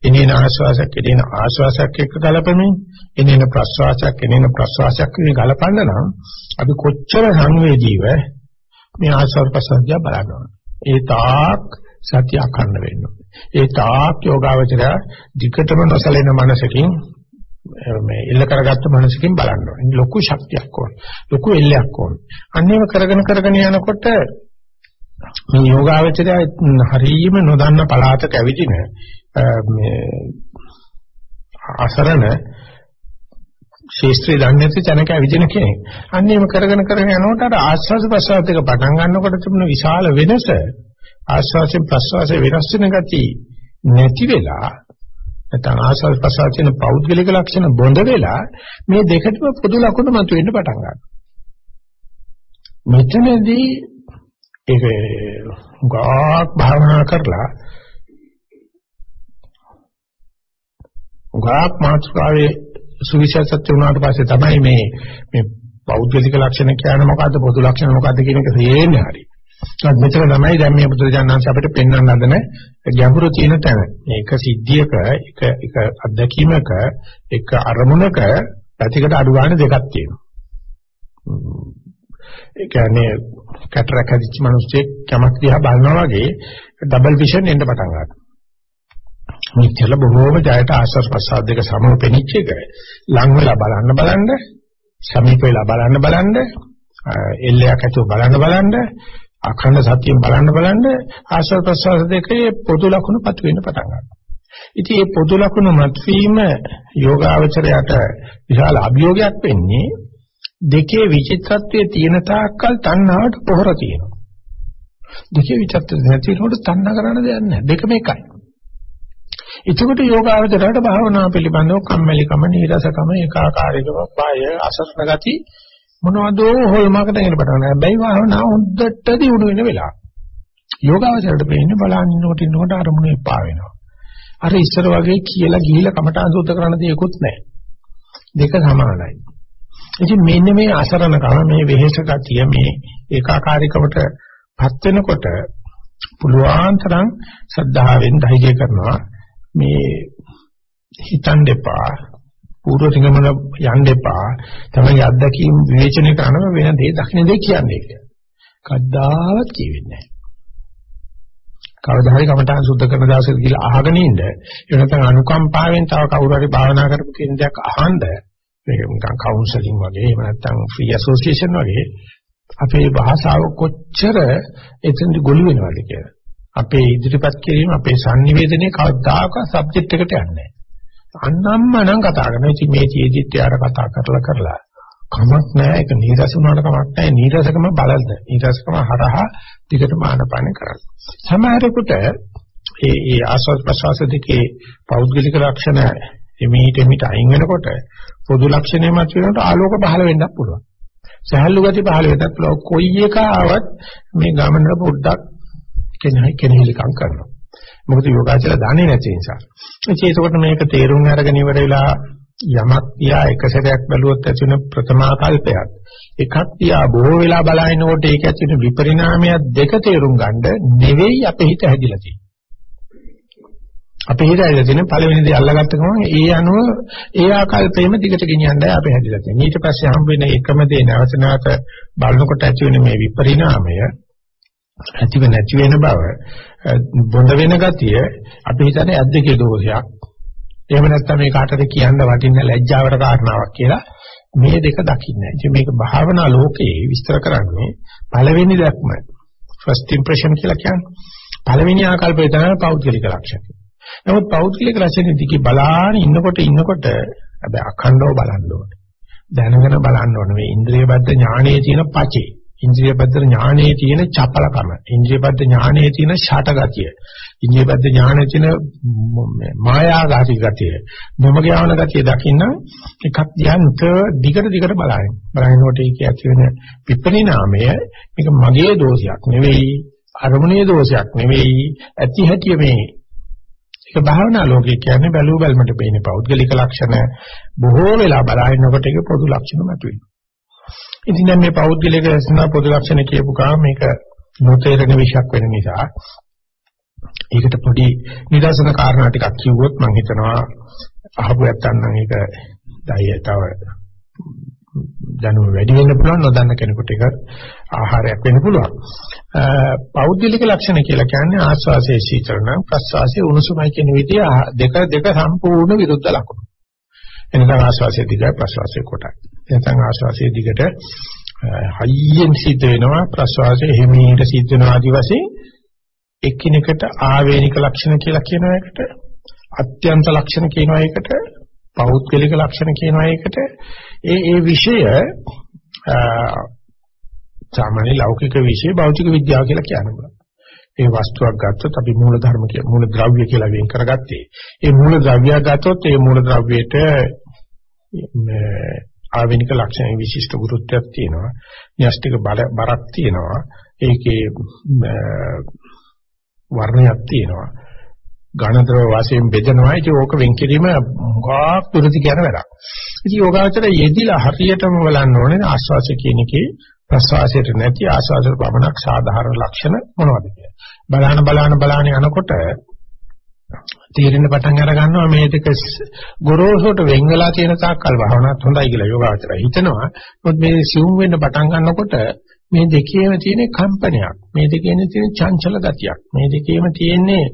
එනේන ආස්වාසයක් එනේන ආස්වාසයක් එක්ක ගලපමින් එනේන ප්‍රස්වාසයක් එනේන ප්‍රස්වාසයක් එක්ක ගලපන්න නම් අපි කොච්චර සංවේදීව මේ ආස්වාද ප්‍රසද්ධිය බලනවා ඒ තාක් සත්‍ය අඛණ්ඩ වෙන්න ඒ තාක් යෝගාවචරය ධිකතම නොසලෙන මනසකින් මේ එල්ල කරගත්ත මනසකින් බලන්න ඕනේ. ලොකු ශක්තියක් ඕනේ. ලොකු එල්ලයක් ඕනේ. අන්නේම කරගෙන කරගෙන යනකොට මේ යෝගාවචරය හරීම නොදන්න පළාතක ඇවිදින මේ අසරණ ශේස්ත්‍රය දන්නේ නැති තැනක ඇවිදින කෙනෙක්. අන්නේම කරගෙන කරගෙන යනකොට අර ආස්වාද ප්‍රසවාස දෙක පටන් ගන්නකොට තිබුණ විශාල වෙනස ආස්වාසයෙන් ප්‍රසවාසයේ වෙනස් වෙන ගති නැති වෙලා නැත්නම් ආස්වාද ප්‍රසවාසයෙන් පෞද්ගලික ලක්ෂණ බොඳ වෙලා මේ දෙකටම පොදු ලක්ෂණ මතුවෙන්න පටන් ගන්නවා. මෙතනදී ඒක ගාක් භාවනා කරලා ගාක් මාත්‍රාවේ සුවිශේෂත්ව වුණාට පස්සේ තමයි මේ මේ පෞද්ගලික ලක්ෂණ කියන්නේ මොකද්ද පොදු ලක්ෂණ මොකද්ද කියන එක තේරෙන්නේ හරිය. ඒත් මෙතන තමයි දැන් මේ බුදුරජාණන්ස අපිට පෙන්වන්න හදන ගැඹුරු තියෙන තැන. මේක සිද්ධියක එක එක අත්දැකීමක එක අරමුණක පැතිකඩ අඩු ගන්න දෙකක් තියෙනවා. ඒ කියන්නේ කැටරක් හදිච්ච මිනිස්සෙක් කැමක් දිහා බලනවා වගේ ඩබල් විෂන් එන්න පටන් ගන්නවා. මේ කියලා බොහෝම ජයට ආශ්වාස ප්‍රශ්වාස දෙක සමව පෙනිච්ච එක ලං වෙලා බලන්න බලන්න සමීප වෙලා බලන්න බලන්න එල්ලයක් ඇතුව බලන්න බලන්න අඛණ්ඩ සත්‍යයෙන් බලන්න බලන්න ආශ්වාස ප්‍රශ්වාස දෙකේ පොදු ලක්ෂණ පතු වෙන්න පටන් ගන්නවා. ඉතින් මේ පොදු ලක්ෂණ මතුවීම යෝගාවචරයට විශාල අභියෝගයක් වෙන්නේ දෙකේ විචිත්‍රත්වයේ තියෙන තාක්කල් තණ්හාවට පොහොර තියෙනවා. දෙකේ විචිත්‍රත්වය නැති වෙනකොට තණ්හා කරන්න දෙයක් නැහැ. දෙකම එකයි. එතකොට යෝගාවචරයට භාවනාව පිළිබඳව කම්මැලිකම, නීරසකම, ඒකාකාරීකම, බය, අසරණ ගති මොනවද හොල්මකට එන්න පටන් ගන්නවා. හැබැයි භාවනාව හොද්දට දියුණු වෙන වෙලාව. යෝගාවචරයට පේන්නේ බලන්න ඉන්නකොට ඉන්නකොට අරමුණ එපා වෙනවා. අර ඉස්සර වගේ කියලා ගිහිලා කමඨාන් සූත්‍ර කරන්න දෙයක්වත් නැහැ. දෙක සමානයි. ඉතින් මෙන්න මේ අසරණකම මේ වෙහෙස ගතිය මේ ඒකාකාරීකමට පත් වෙනකොට පුළුවන් තරම් සද්ධාවෙන් ධෛර්ය කරනවා මේ හිතන් දෙපා පූර්ව සිංගමන යන්න එපා තමයි අත්දැකීම් විවේචනය කරනම වෙන දේ දකින්න දෙයක් කියන්නේ කියලා. කද්දාවත් කියෙන්නේ නැහැ. කවදා හරි කමඨාන් සුද්ධ කරන දවසට ගිහලා අහගෙන ඉන්න. ඒ නැත්නම් අනුකම්පාවෙන් තව කවුරු හරි භාවනා කරපු කෙනෙක් අහන්න මේක නිකන් කවුන්සලින් වගේ එහෙම නැත්නම් ෆ්‍රී ඇසෝසියේෂන් වගේ අපේ භාෂාව කොච්චර එතෙන්දි ගොළු වෙනවද කියලා. අපේ ඉදිරිපත් කිරීම අපේ sannivedanaye කවදාකවත් සබ්ජෙක්ට් එකට යන්නේ නැහැ. අන්නම්ම නම් කතා කරනවා. ඉතින් මේ චේදිත් යාර කතා කරලා කරලා කමක් නැහැ. ඒක නීරස වුණාට කමක් නැහැ. නීරසකම බලන්න. නීරසකම හරහා ටිකට මානපාන කරන්න. සමහරෙකුට ඒ ඒ ආස්වාද ප්‍රසවාස දෙකේ පෞද්ගලික ලක්ෂණ එමෙහිට එමිට අයින් වෙනකොට පොදු ලක්ෂණය මත වෙනකොට ආලෝක පහළ වෙන්නත් පුළුවන්. සහැල්ලු ගති පහළ වෙන්නත් පුළුවන්. කොයි එක ආවත් මේ ගමන පොඩ්ඩක් කෙනෙහි කෙනෙහිලිකම් කරනවා. මොකද යෝගාචර දන්නේ නැති නිසා. ඒ ඒකකොට මේක තේරුම් අරගෙන ඉවර වෙලා යමක් තියා එක සැරයක් බැලුවොත් ඇති වෙන ප්‍රථමාකල්පයක් එකක් තියා බොහෝ වෙලා බලනකොට ඒක ඇති වෙන විපරිණාමයක් දෙක තේරුම් ගන්න නෙවෙයි අපේ හිත හැදිලා තියෙන්නේ. අපේ හිත හැදිලා තියෙන පළවෙනි දේ අල්ලගත්ත ගමන් ඒ අනුව ඒ ආකල්පෙම දිගට ගෙනියන්නයි අපේ හැදිලා තියෙන්නේ. ඊට පස්සේ හම්බ වෙන එකම දේ නැවත නැවත බලනකොට ඇති වෙන මේ විපරිණාමය ඇතිව නැති වෙන බව බොඳ වෙන ගතිය අපි හිතන්නේ ඇද්දකේ දෝෂයක්. එහෙම නැත්නම් මේ කාටද කියන්න වටින්න ලැජ්ජාවට කාරණාවක් කියලා මේ දෙක දකින්නේ. ඉතින් මේක භාවනා ලෝකයේ විස්තර කරන්නේ පළවෙනි දැක්ම first impression කියලා කියන්නේ. පළවෙනි ආකල්පය තමයි පෞද්ගලික ලක්ෂණය. නමුත් පෞද්ගලික ලක්ෂණ දිගේ බලාගෙන ඉන්නකොට ඉන්නකොට හැබැයි අඛණ්ඩව බලන්න ඕනේ. දැනගෙන බලන්න ඕනේ මේ ඉන්ද්‍රිය බද්ධ ඥානයේ තියෙන පචේ. ඉන්ද්‍රියපද්ද ඥානයේ තියෙන චපලකම, ඉන්ද්‍රියපද්ද ඥානයේ තියෙන ෂටගතිය, ඉන්ද්‍රියපද්ද ඥානයේ තියෙන මායාගාති ගතිය, නොමග යවන ගතිය දකින්න එකක් යන්ත දිගට දිගට බලائیں۔ බලනකොට ඒක ඇති වෙන විපරිණාමය මේක මගේ දෝෂයක් නෙවෙයි, අරමුණේ දෝෂයක් නෙවෙයි, ඇති හැටි මේ ඒක භාවනා ලෝකේ කියන්නේ බැලුව බැලමට පේන පෞද්ගලික ලක්ෂණ බොහෝ වෙලා බලනකොට ඒක පොදු ලක්ෂණ මතුවෙනවා. ඉතින් දැන් මේ පෞද්ගලික ලක්ෂණ පොදු ලක්ෂණ කියපු ගාම මේක නොතේරෙන විශයක් වෙන නිසා ඒකට පොඩි නිදර්ශන කාරණා ටිකක් කිව්වොත් මම හිතනවා අහපු නැත්තම් ඒක දය තව දැනුම වැඩි වෙන්න පුළුවන් නොදන්න කෙනෙකුට ඒක ආහාරයක් වෙන්න පුළුවන්. පෞද්ගලික ලක්ෂණ කියලා කියන්නේ ආස්වාසේ සීතලන ප්‍රස්වාසයේ උණුසුමයි කියන විදිය දෙක දෙක සම්පූර්ණ විරුද්ධ ලක්ෂණ. එනිසා ආස්වාසේ දිගයි ප්‍රස්වාසයේ කොටයි. එතන ආස්වාසේ දිගට හයියෙන් සිද්ධ වෙනවා. ප්‍රස්වාසයේ හිමීට සිද්ධ වෙන ආදි වශයෙන් එකිනෙකට ආවේනික ලක්ෂණ කියලා කියන එකට අත්‍යන්ත ලක්ෂණ කියනවා එකට පෞද්ගලික ලක්ෂණ කියනවා එකට ඒ ඒ විෂය සාමාන්‍ය ලෞකික විෂය භෞතික විද්‍යාව කියලා කියනවා. ඒ වස්තුවක් ගත්තොත් අපි මූල ධර්ම කියලා මූල ද්‍රව්‍ය කියලා වෙන් කරගත්තේ. ඒ මූල ද්‍රව්‍ය ගත්තොත් ඒ මූල ද්‍රව්‍යයට ආවෙනික ලක්ෂණ විශිෂ්ට ගුරුත්වයක් තියෙනවා. න්‍යෂ්ටික බරක් තියෙනවා. ඒකේ වර්ණයක් තියෙනවා. ඝනද්‍රව වශයෙන් බෙදනවා. ඉතින් ඕක වෙන් කිරීම ගාක් දුරදි කියන වැඩක්. ඉතින් යෝගාචර යෙදිලා හරියටම බලන්න ඕනේ ආස්වාසය කියන එකේ ප්‍රසවාසයට නැති ආස්වාසයට පමණක් සාධාරණ ලක්ෂණ මොනවද කියලා. බලහන බලහන බලහන යනකොට තීරණ පටන් අර ගන්නවා මේ දෙක ගොරෝසුට වෙන් වෙලා තියෙන තාක්කල් භාවනාවත් හොඳයි කියලා යෝගාචරය හිතනවා. මොකද මේ සිවුම් වෙන්න පටන් ගන්නකොට මේ දෙකේම තියෙන කම්පනයක් මේ දෙකේම තියෙන චංචල ගතියක් මේ දෙකේම තියෙන්නේ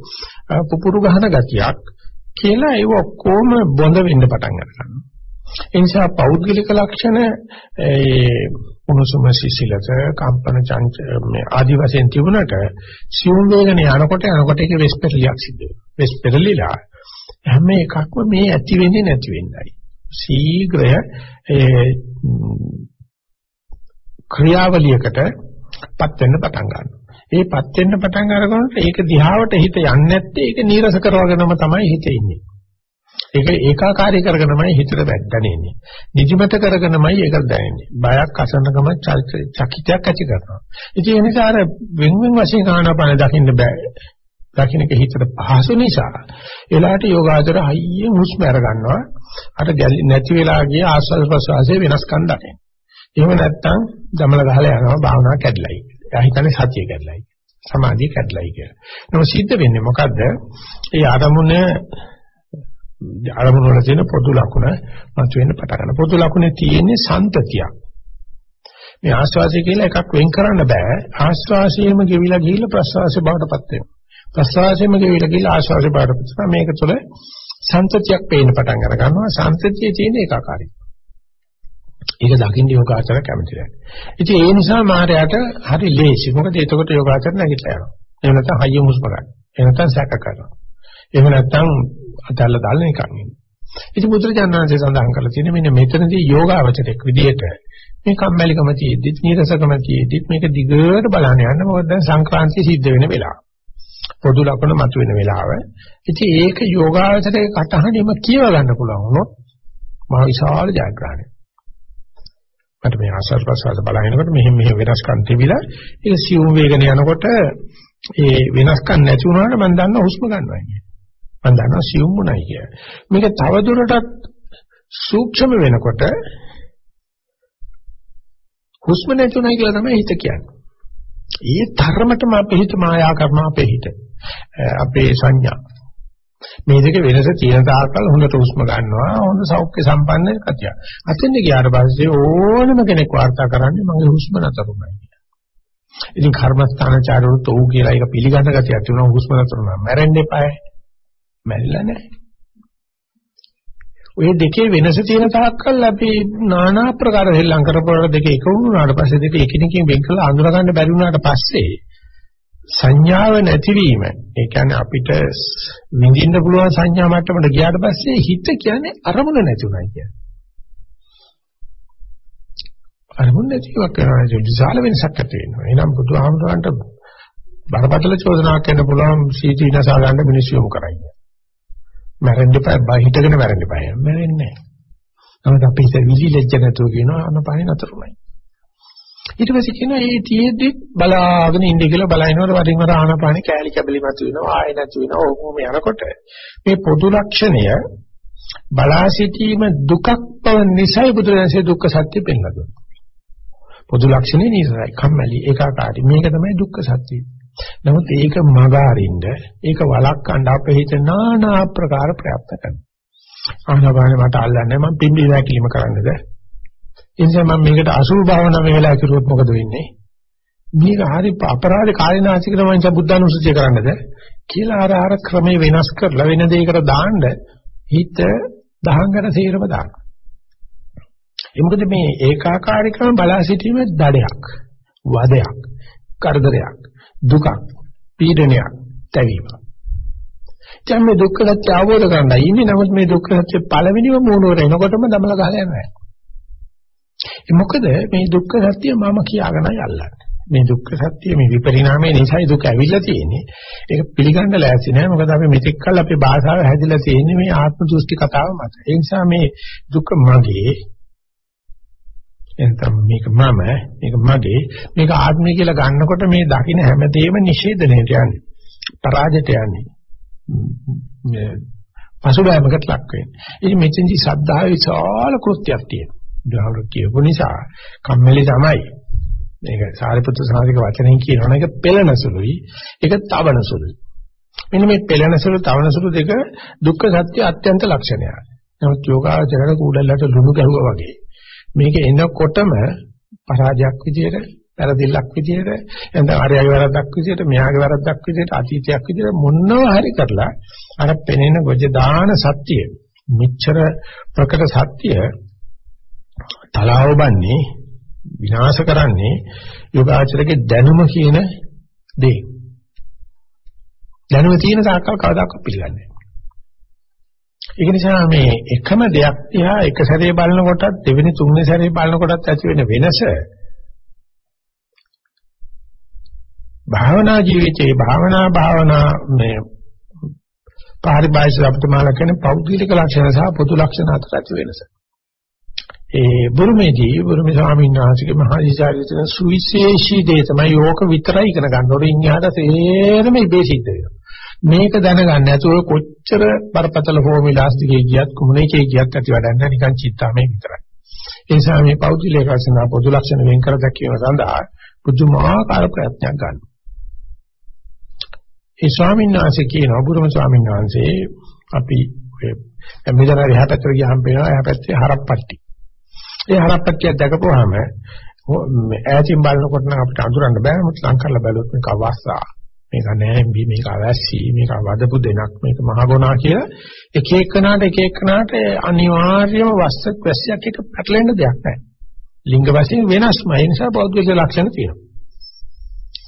පුපුරු ගහන ගතියක් කියලා ඒක ඔක්කොම බොඳ වෙන්න පටන් ගන්නවා ඒ නිසා පෞද්ගලික ලක්ෂණ ඒ උණුසුම සිසිලත කම්පන චංච මේ ආදි වශයෙන් තිබුණට සියුම් වේගන යනකොට යනකොට ඒක වෙස්පෙරලියක් සිද්ධ වෙනවා වෙස්පෙරලිලා හැම එකක්ම මේ ඇති වෙන්නේ නැති වෙන්නයි ශීඝ්‍රය ඒ ක්‍රියාවලියකටපත් වෙන්න පටන් ගන්නවා. ඒ පත් වෙන්න පටන් අරගනකොට ඒක දිහාවට හිත යන්නේ නැත්තේ ඒක නීරස කරවගෙනම තමයි හිත ඉන්නේ. ඒක ඒකාකාරී කරගෙනමයි හිතට දැනෙන්නේ. නිදිමත කරගෙනමයි ඒක දැනෙන්නේ. බයක් අසන්නකම චකිතයක් ඇති කරනවා. ඉතින් ඒ නිසා අර වෙන වෙන වශයෙන් ආනාපාන දකින්න බෑ. දකින්නක හිතට පහසු නිසා එලාට යෝගාචර හයියෙන් හුස්ම අර ගන්නවා. අර නැති වෙලා ගිය ආස්වාද ප්‍රසවාසයේ වෙනස්කම් දකින්න. එහෙම නැත්නම් දමල ගහලා යනවා භාවනාව කැඩලයි. එයා හිතන්නේ සතිය කැඩලයි. සමාධිය කැඩලයි කියලා. නමුත් සිද්ධ වෙන්නේ මොකද්ද? ඒ ආරමුණ ආරමුණ වල තියෙන පොදු ලක්ෂණ මතුවෙන්න පටන් ගන්න. පොදු ලක්ෂණේ තියෙන්නේ සන්තතියක්. මේ ආස්වාසය කියලා එකක් වෙන් කරන්න බෑ. ආස්වාසයෙම ගෙවිලා ගිහිල්ලා ප්‍රස්වාසය බවටපත් වෙනවා. ප්‍රස්වාසයෙම ගෙවිලා ගිහිල්ලා ආස්වාසය බවටපත් වෙනවා. මේක තුළ සන්තතියක් පේන්න පටන් අර ගන්නවා. සන්තතියේ තියෙන ඒකාකාරීත්වය. ඒක දකින්න යෝගාචර කැමති නැහැ. ඉතින් ඒ නිසා මායයට හරි ලේසි. මොකද එතකොට යෝගාචර නැගිටලා යනවා. එහෙම නැත්නම් හයිය හුස්ම ගන්න. එහෙම නැත්නම් සැක කරනවා. එහෙම නැත්නම් අතල්ල දාලා නිකන් ඉන්නවා. ඉතින් බුදුරජාණන්සේ සඳහන් කරලා තියෙන මෙන්න මෙතනදී යෝගාවචරයක් විදියට මේ කම්මැලිකම තියෙද්දිත් නීරසකම තියෙද්දිත් මේක දිගට බලන්න යන්න මොකද දැන් සංක්‍රාන්තිය සිද්ධ වෙන වෙලාව. පොදු ලක්ෂණ මතුවෙන වෙලාව. ඉතින් ඒක යෝගාවචරයේ කටහඬින්ම කියව ගන්න පුළුවන් වුණොත් මහ විශාල ජයග්‍රහණයක්. මට මේ ආස්වාද ප්‍රසවාස බලනකොට මෙහෙම මෙහෙම වෙනස්කම් තිබිලා ඒක සියුම් වේගන යනකොට ඒ වෙනස්කම් නැති වුණාට මම දන්නවා හුස්ම ගන්නවා කියන්නේ. මම දන්නවා සියුම් වුණයි කිය. මේක තව දුරටත් සූක්ෂම වෙනකොට හුස්ම නැතුණයි කියලා තමයි හිත කියන්නේ. ඒ ධර්මතම අපේ හිත මායා කරන අපේ හිත. අපේ සංඥා මේ දෙක වෙනස තියෙන තාක්කල් හොඳට හුස්ම ගන්නවා හොඳ සෞඛ්‍ය සම්පන්න කතිය. අතෙන්ද ගියාට පස්සේ ඕනම කෙනෙක් වාර්තා කරන්නේ මගේ හුස්ම නතරුණයි කියලා. ඉතින් කර්මස්ථානචාරවලුත් ඔව් කියලා ඒක පිළිගන්න ගතියක් තියෙනවා හුස්ම නතරුණා. මැරෙන්න එපායි. මැරිලා නැහැ. ඔය දෙකේ වෙනස තියෙන තාක්කල් අපි নানা ආකාර දෙල්ලම් කරපුවාට දෙක එක වුණාට පස්සේ දෙක එකිනෙකින් වෙන් කරලා අඳුර ගන්න බැරි වුණාට පස්සේ සංඥාව නැතිවීම ඒ කියන්නේ අපිට විඳින්න පුළුවන් සංඥා මට්ටමට ගියාට පස්සේ හිත කියන්නේ අරමුණ නැතුණයි කියන්නේ. අරමුණ නැතිවක් කරනවා විශාල වෙනසක් ඇති වෙනවා. එහෙනම් බුදුහාමුදුරන්ට බරපතල චෝදනාවක් කරන්න පුළුවන් සීටි විනාශා ගන්න මිනිස්සු යොමු කරයි. මැරෙන්න එපා, හිතගෙන මැරෙන්න එපා. මැරෙන්නේ නැහැ. නමුත් අපි ඉතින් විලි ලැජ්ජ නැතුව කියනවා අනපහේ නතරුමයි. ඊට පස්සේ කියනවා මේ තියෙද්දි බලාගෙන ඉන්න කියලා බලනකොට වරින් වර ආනපාන කෑලි කැබලි මත වෙනවා ආය නැති වෙනවා ඕකම යනකොට මේ පොදු ලක්ෂණය බලා සිටීම දුකක් බව නිසයි බුදුරජාණන්සේ දුක්ඛ සත්‍ය පෙන්වලා දුන්නා. පොදු ලක්ෂණේ නිසයි කම්මැලි ඒකාකාරී මේක තමයි දුක්ඛ සත්‍යය. නමුත් ඒක මගහරින්න ඒක වළක්වන්න අපේ හිත নানা ආකාර ප්‍රයත්න කරනවා. ආනපාන මට අල්ලන්නේ මම පිම්බි වැකිලිම කරන්නද? ඒ නිසා මම මේකට අසුභ භාවනා මේ වෙලාව කරුවොත් මොකද වෙන්නේ? මේක හරි අපරාධ කායනාසිකව මං බුද්ධානුස්සතිය කරන්නද කියලා අර අර ක්‍රමේ වෙනස් කරලා වෙන දෙයකට දාන්න හිත දහංගන සීරම දාන්න. ඒ මොකද මේ ඒකාකාරීකම බලා සිටීම දඩයක්, වදයක්, කරදරයක්, දුකක්, පීඩනයක්, තැවීමක්. දැන් මේ දුක්ඛ සත්‍ය අවබෝධ කරගන්න ඉන්නේ නමුත් මේ දුක්ඛ සත්‍ය පළවෙනිම මූණවර එනකොටම දමල ගහලා යනවා. ඒ මොකද මේ දුක්ඛ සත්‍ය මම කියාගෙනයි අල්ලන්නේ. මේ දුක්ඛ සත්‍ය මේ විපරිණාමය නිසායි දුක ඇවිල්ලා තියෙන්නේ. ඒක පිළිගන්න ලෑස්ති නෑ. මොකද අපි මෙතෙක් කල් අපේ භාෂාව හැදිලා තියෙන්නේ මේ ආත්ම දෘෂ්ටි කතාව මත. ඒ නිසා මේ දුක මගේ එතන මේක මම මේක මගේ මේක ආත්මය කියලා ගන්නකොට මේ දකින්න හැමදේම නිෂේධණයට යන්නේ. පරාජයට යන්නේ. පසුබෑමකට ලක් වෙන්නේ. ඉතින් මෙතෙන්දි සද්ධාවේ විශාල කෘත්‍යයක් තියෙනවා. බුදුහාමුදුරු කියපු නිසා කම්මැලි තමයි. මේක සාරිපුත්‍ර සාරික වචනෙන් කියනවනේ ඒක පෙළනසුළුයි. ඒක තවනසුළුයි. මෙන්න මේ පෙළනසුළු තවනසුළු දෙක දුක්ඛ සත්‍ය අත්‍යන්ත ලක්ෂණයක්. නමුත් යෝගාචරණ කූඩල්ලට ලුණු ගැහුවා වගේ. මේක එනකොටම පරාජයක් විදියට වැරදිල්ලක් විදියට එතන ආර්යගේ වැරද්දක් විදියට මෙයාගේ වැරද්දක් විදියට අතීතයක් විදියට මොනවා හරි කරලා අර පෙනෙන ගොජ දාන සත්‍ය මිච්ඡර ප්‍රකට සත්‍ය තලාවබන්නේ විනාශ කරන්නේ යෝගාචරයේ දැනුම කියන දේ. දැනුම තියෙන තාක්කල් කවදාකවත් පිළිගන්නේ ඒක නිසා මේ එකම දෙයක් තියා එක සැරේ බලනකොටත් දෙවෙනි තුන්වෙනි සැරේ බලනකොටත් ඇති වෙන වෙනස භාවනා ජීවිතයේ භාවනා භාවනා මේ පාරිභාෂික අපතමාල කියන පෞද්ගලික ලක්ෂණ සහ පොදු ලක්ෂණ අතර ඇති වෙනස. ඒ බුරුමේදී බුරුමේ ස්වාමීන් වහන්සේගේ මහා විචාරිතන සුවිශේෂී දේ තමයි යෝක විතරයි ඉගෙන ගන්න ඕනේ. ඉන්හිහට සේරම ඉබේ සිද්ධ වෙනවා. මේක දැනගන්න නැතුව කොච්චර බරපතල ෆෝමියුලාස් දිගේ ගියත් කුමනේකේ ගියත් ඇති වැඩක් නැහැ නිකන් චිත්තාමේ විතරයි. ඒ නිසා මේ පෞද්ගලික ලක්ෂණ පොදු ලක්ෂණ වෙන් කර දැක්වීම සඳහා පුදුමාකාර ප්‍රයත්නයක් ගන්නවා. ඒ ස්වාමීන් වහන්සේ කියන අබුරම ස්වාමීන් වහන්සේ අපි මෙතන එහා පැත්තට ගියාම පේනවා එහා පැත්තේ හරප්පට්ටි. ඒ හරප්පට්ටිය දැකපුවාම ඈතින් බලනකොට නම් අපිට අඳුරන්න බෑ මොකද ලං කරලා බැලුවොත් මේක අවස්සා මේක නෑම්බි මේක අවැස්සි මේක වදපු දෙනක් මේක මහගොනා කියලා එක එකනාට එක එකනාට අනිවාර්යම වස්සක් වැස්සියක් එක පැටලෙන්න දෙයක් නෑ. ලිංග වශයෙන් වෙනස්මයි. ඒ නිසා පෞද්ගලික ලක්ෂණ තියෙනවා.